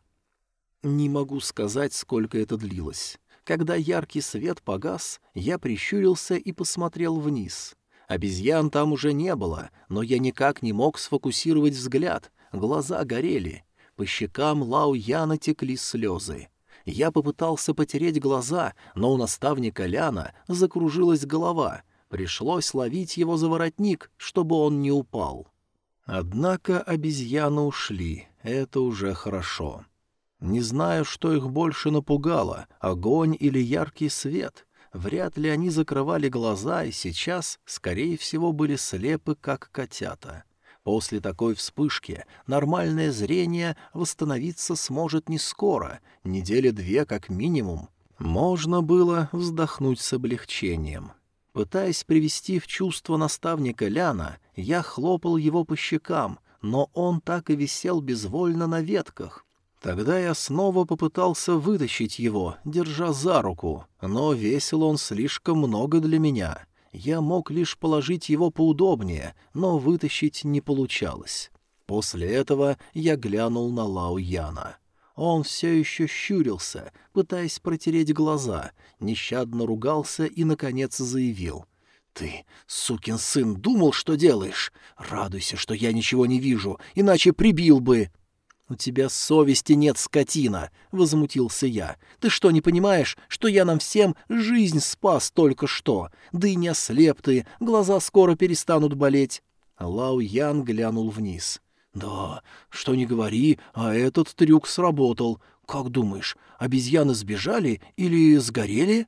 S1: Не могу сказать, сколько это длилось. Когда яркий свет погас, я прищурился и посмотрел вниз. Обезьян там уже не было, но я никак не мог сфокусировать взгляд. Глаза горели. По щекам Лау Яна текли слезы. Я попытался потереть глаза, но у наставника Ляна закружилась голова. Пришлось ловить его за воротник, чтобы он не упал. Однако обезьяны ушли, это уже хорошо. Не знаю, что их больше напугало, огонь или яркий свет. Вряд ли они закрывали глаза и сейчас, скорее всего, были слепы, как котята. После такой вспышки нормальное зрение восстановиться сможет не скоро, недели две как минимум. Можно было вздохнуть с облегчением. Пытаясь привести в чувство наставника Ляна, я хлопал его по щекам, но он так и висел безвольно на ветках. Тогда я снова попытался вытащить его, держа за руку, но весил он слишком много для меня. Я мог лишь положить его поудобнее, но вытащить не получалось. После этого я глянул на Лао Яна. Он все еще щурился, пытаясь протереть глаза, нещадно ругался и, наконец, заявил. «Ты, сукин сын, думал, что делаешь? Радуйся, что я ничего не вижу, иначе прибил бы!» «У тебя совести нет, скотина!» — возмутился я. «Ты что, не понимаешь, что я нам всем жизнь спас только что? Да и не ослеп ты, глаза скоро перестанут болеть!» Лао Ян глянул вниз. «Да, что не говори, а этот трюк сработал. Как думаешь, обезьяны сбежали или сгорели?»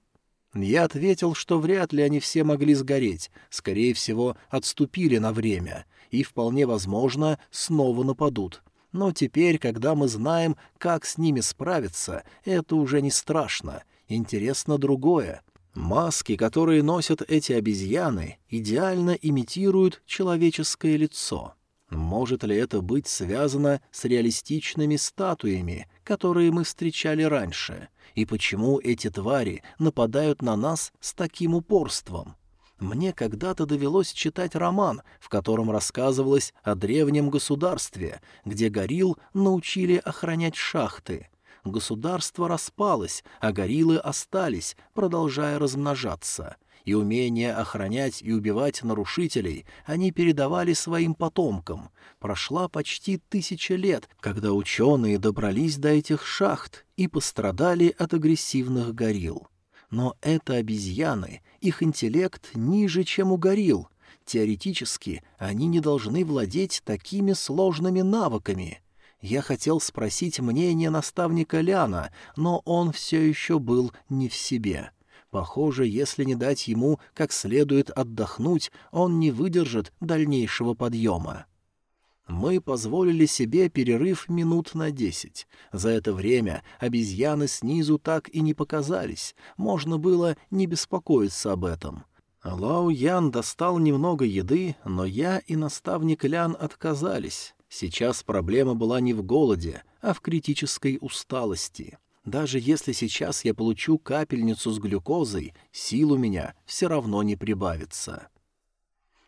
S1: Я ответил, что вряд ли они все могли сгореть, скорее всего, отступили на время, и, вполне возможно, снова нападут. Но теперь, когда мы знаем, как с ними справиться, это уже не страшно. Интересно другое. Маски, которые носят эти обезьяны, идеально имитируют человеческое лицо. Может ли это быть связано с реалистичными статуями, которые мы встречали раньше? И почему эти твари нападают на нас с таким упорством? Мне когда-то довелось читать роман, в котором рассказывалось о древнем государстве, где горилл научили охранять шахты. Государство распалось, а гориллы остались, продолжая размножаться. И умение охранять и убивать нарушителей они передавали своим потомкам. Прошла почти тысяча лет, когда ученые добрались до этих шахт и пострадали от агрессивных горилл. Но это обезьяны, их интеллект ниже, чем у горилл. Теоретически они не должны владеть такими сложными навыками. Я хотел спросить мнение наставника Ляна, но он все еще был не в себе. Похоже, если не дать ему как следует отдохнуть, он не выдержит дальнейшего подъема. Мы позволили себе перерыв минут на десять. За это время обезьяны снизу так и не показались, можно было не беспокоиться об этом. Лао Ян достал немного еды, но я и наставник Лян отказались. Сейчас проблема была не в голоде, а в критической усталости. Даже если сейчас я получу капельницу с глюкозой, сил у меня все равно не прибавится.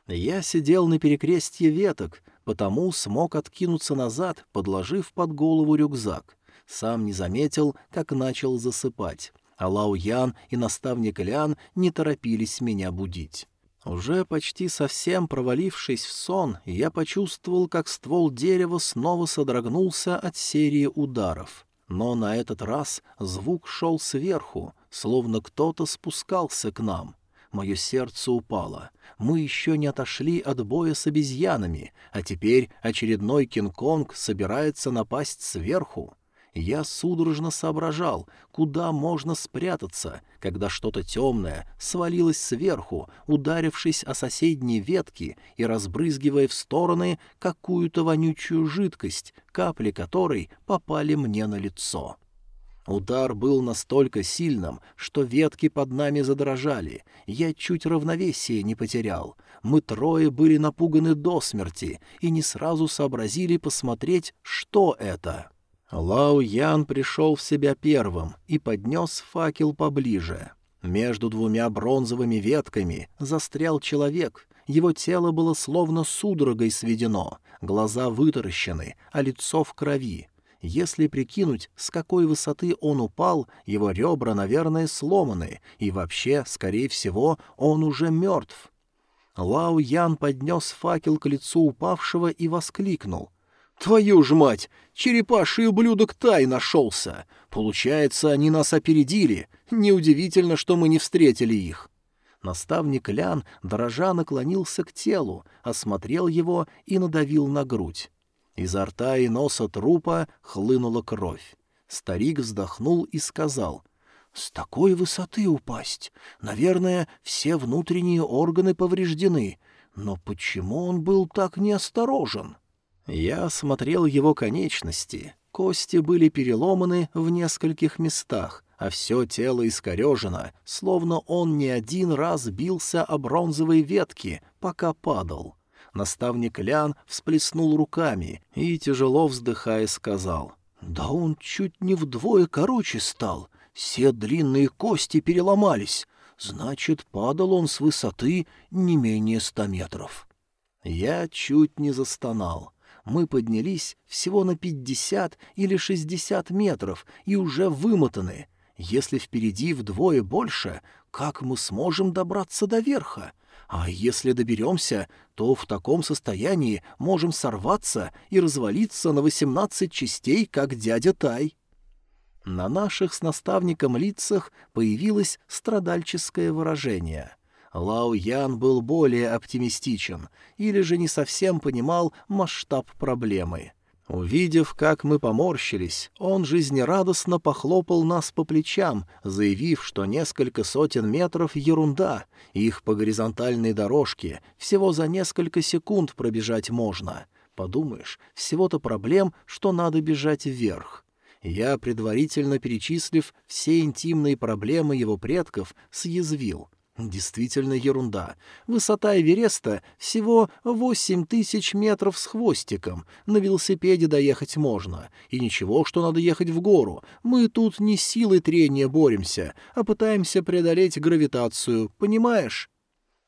S1: Я сидел на перекрестье веток, потому смог откинуться назад, подложив под голову рюкзак. Сам не заметил, как начал засыпать. А Лао Ян и наставник Лян не торопились меня будить. Уже почти совсем провалившись в сон, я почувствовал, как ствол дерева снова содрогнулся от серии ударов. Но на этот раз звук шел сверху, словно кто-то спускался к нам. Мое сердце упало. Мы еще не отошли от боя с обезьянами, а теперь очередной Кинг-Конг собирается напасть сверху. Я судорожно соображал, куда можно спрятаться, когда что-то темное свалилось сверху, ударившись о соседние ветки и разбрызгивая в стороны какую-то вонючую жидкость, капли которой попали мне на лицо. Удар был настолько сильным, что ветки под нами задрожали. Я чуть равновесие не потерял. Мы трое были напуганы до смерти и не сразу сообразили посмотреть, что это. Лао Ян пришел в себя первым и поднес факел поближе. Между двумя бронзовыми ветками застрял человек. Его тело было словно судорогой сведено, глаза вытаращены, а лицо в крови. Если прикинуть, с какой высоты он упал, его ребра, наверное, сломаны, и вообще, скорее всего, он уже мертв. Лао Ян поднес факел к лицу упавшего и воскликнул. Твою ж мать! Черепаший ублюдок Тай нашелся! Получается, они нас опередили. Неудивительно, что мы не встретили их. Наставник Лян дрожа наклонился к телу, осмотрел его и надавил на грудь. Изо рта и носа трупа хлынула кровь. Старик вздохнул и сказал, «С такой высоты упасть! Наверное, все внутренние органы повреждены. Но почему он был так неосторожен?» Я осмотрел его конечности. Кости были переломаны в нескольких местах, а все тело искорежено, словно он не один раз бился о бронзовые ветки, пока падал. Наставник Лян всплеснул руками и, тяжело вздыхая, сказал, «Да он чуть не вдвое короче стал, все длинные кости переломались, значит, падал он с высоты не менее ста метров». Я чуть не застонал мы поднялись всего на пятьдесят или шестьдесят метров и уже вымотаны. Если впереди вдвое больше, как мы сможем добраться до верха? А если доберемся, то в таком состоянии можем сорваться и развалиться на восемнадцать частей, как дядя Тай. На наших с наставником лицах появилось страдальческое выражение — Лао Ян был более оптимистичен или же не совсем понимал масштаб проблемы. Увидев, как мы поморщились, он жизнерадостно похлопал нас по плечам, заявив, что несколько сотен метров — ерунда, их по горизонтальной дорожке всего за несколько секунд пробежать можно. Подумаешь, всего-то проблем, что надо бежать вверх. Я, предварительно перечислив все интимные проблемы его предков, съязвил — Действительно ерунда. Высота Эвереста всего восемь тысяч метров с хвостиком. На велосипеде доехать можно. И ничего, что надо ехать в гору. Мы тут не силой трения боремся, а пытаемся преодолеть гравитацию, понимаешь?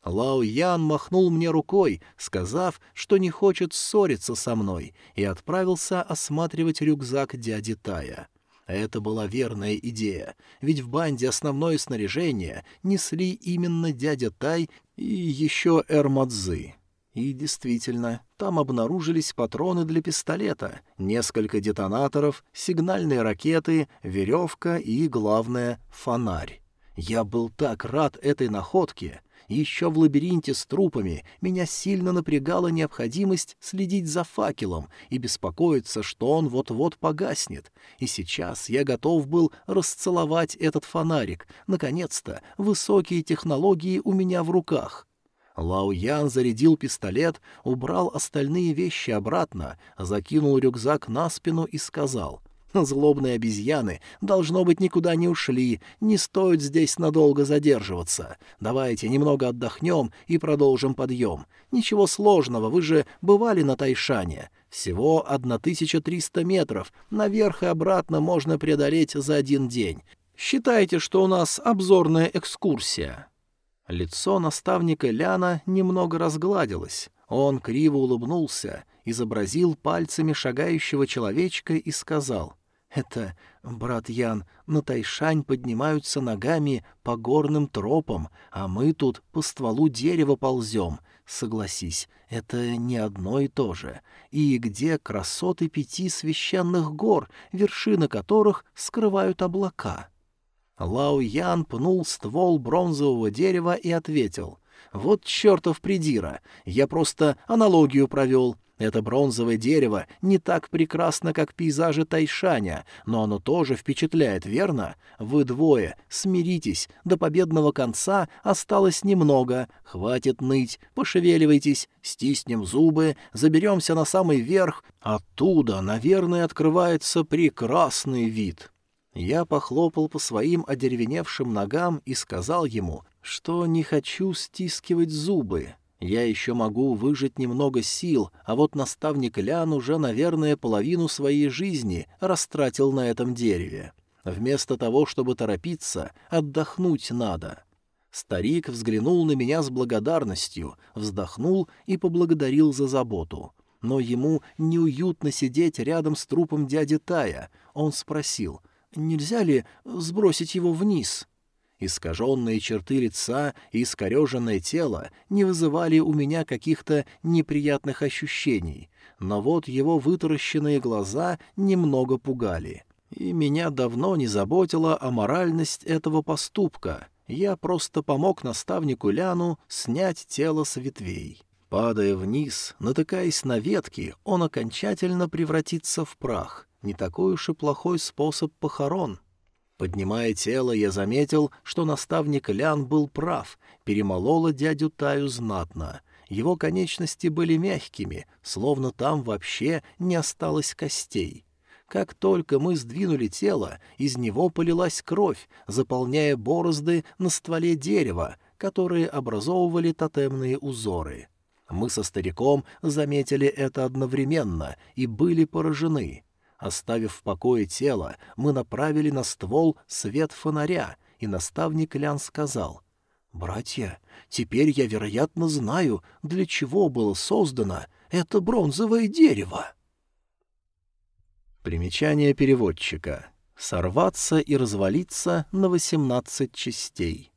S1: Лао Ян махнул мне рукой, сказав, что не хочет ссориться со мной, и отправился осматривать рюкзак дяди Тая. Это была верная идея, ведь в банде основное снаряжение несли именно дядя Тай и еще Эрмадзы. И действительно, там обнаружились патроны для пистолета, несколько детонаторов, сигнальные ракеты, веревка и, главное, фонарь. Я был так рад этой находке, еще в лабиринте с трупами меня сильно напрягала необходимость следить за факелом и беспокоиться, что он вот-вот погаснет. И сейчас я готов был расцеловать этот фонарик. Наконец-то высокие технологии у меня в руках. Лао Ян зарядил пистолет, убрал остальные вещи обратно, закинул рюкзак на спину и сказал — Злобные обезьяны, должно быть, никуда не ушли, не стоит здесь надолго задерживаться. Давайте немного отдохнем и продолжим подъем. Ничего сложного, вы же бывали на Тайшане. Всего 1300 метров, наверх и обратно можно преодолеть за один день. Считайте, что у нас обзорная экскурсия». Лицо наставника Ляна немного разгладилось. Он криво улыбнулся, изобразил пальцами шагающего человечка и сказал — Это, брат Ян, на Тайшань поднимаются ногами по горным тропам, а мы тут по стволу дерева ползем. Согласись, это не одно и то же. И где красоты пяти священных гор, вершины которых скрывают облака?» Лао Ян пнул ствол бронзового дерева и ответил. «Вот чертов придира! Я просто аналогию провел. Это бронзовое дерево не так прекрасно, как пейзажи Тайшаня, но оно тоже впечатляет, верно? Вы двое, смиритесь, до победного конца осталось немного. Хватит ныть, пошевеливайтесь, стиснем зубы, заберемся на самый верх. Оттуда, наверное, открывается прекрасный вид». Я похлопал по своим одеревеневшим ногам и сказал ему, что не хочу стискивать зубы. Я еще могу выжить немного сил, а вот наставник Лян уже, наверное, половину своей жизни растратил на этом дереве. Вместо того, чтобы торопиться, отдохнуть надо. Старик взглянул на меня с благодарностью, вздохнул и поблагодарил за заботу. Но ему неуютно сидеть рядом с трупом дяди Тая. Он спросил, нельзя ли сбросить его вниз?» Искаженные черты лица и искореженное тело не вызывали у меня каких-то неприятных ощущений, но вот его вытаращенные глаза немного пугали. И меня давно не заботила аморальность этого поступка. Я просто помог наставнику Ляну снять тело с ветвей. Падая вниз, натыкаясь на ветки, он окончательно превратится в прах. Не такой уж и плохой способ похорон — Поднимая тело, я заметил, что наставник Лян был прав, перемолола дядю Таю знатно. Его конечности были мягкими, словно там вообще не осталось костей. Как только мы сдвинули тело, из него полилась кровь, заполняя борозды на стволе дерева, которые образовывали тотемные узоры. Мы со стариком заметили это одновременно и были поражены. Оставив в покое тело, мы направили на ствол свет фонаря, и наставник Лян сказал, «Братья, теперь я, вероятно, знаю, для чего было создано это бронзовое дерево». Примечание переводчика. Сорваться и развалиться на восемнадцать частей.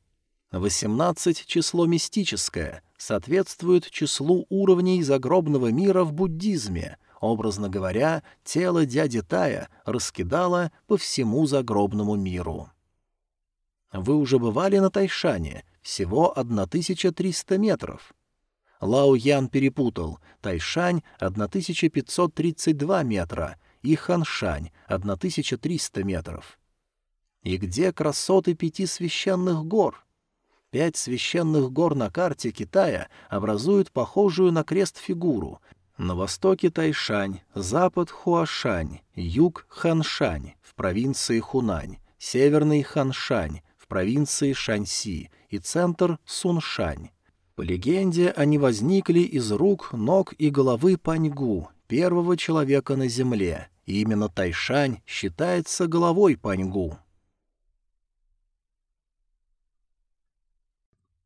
S1: Восемнадцать — число мистическое, соответствует числу уровней загробного мира в буддизме — Образно говоря, тело дяди Тая раскидало по всему загробному миру. Вы уже бывали на Тайшане, всего 1300 метров. Лао Ян перепутал. Тайшань — 1532 метра и Ханшань — 1300 метров. И где красоты пяти священных гор? Пять священных гор на карте Китая образуют похожую на крест фигуру, на востоке Тайшань, запад Хуашань, юг Ханшань в провинции Хунань, северный Ханшань в провинции Шаньси и центр Суншань. По легенде, они возникли из рук, ног и головы Паньгу, первого человека на земле, и именно Тайшань считается головой Паньгу.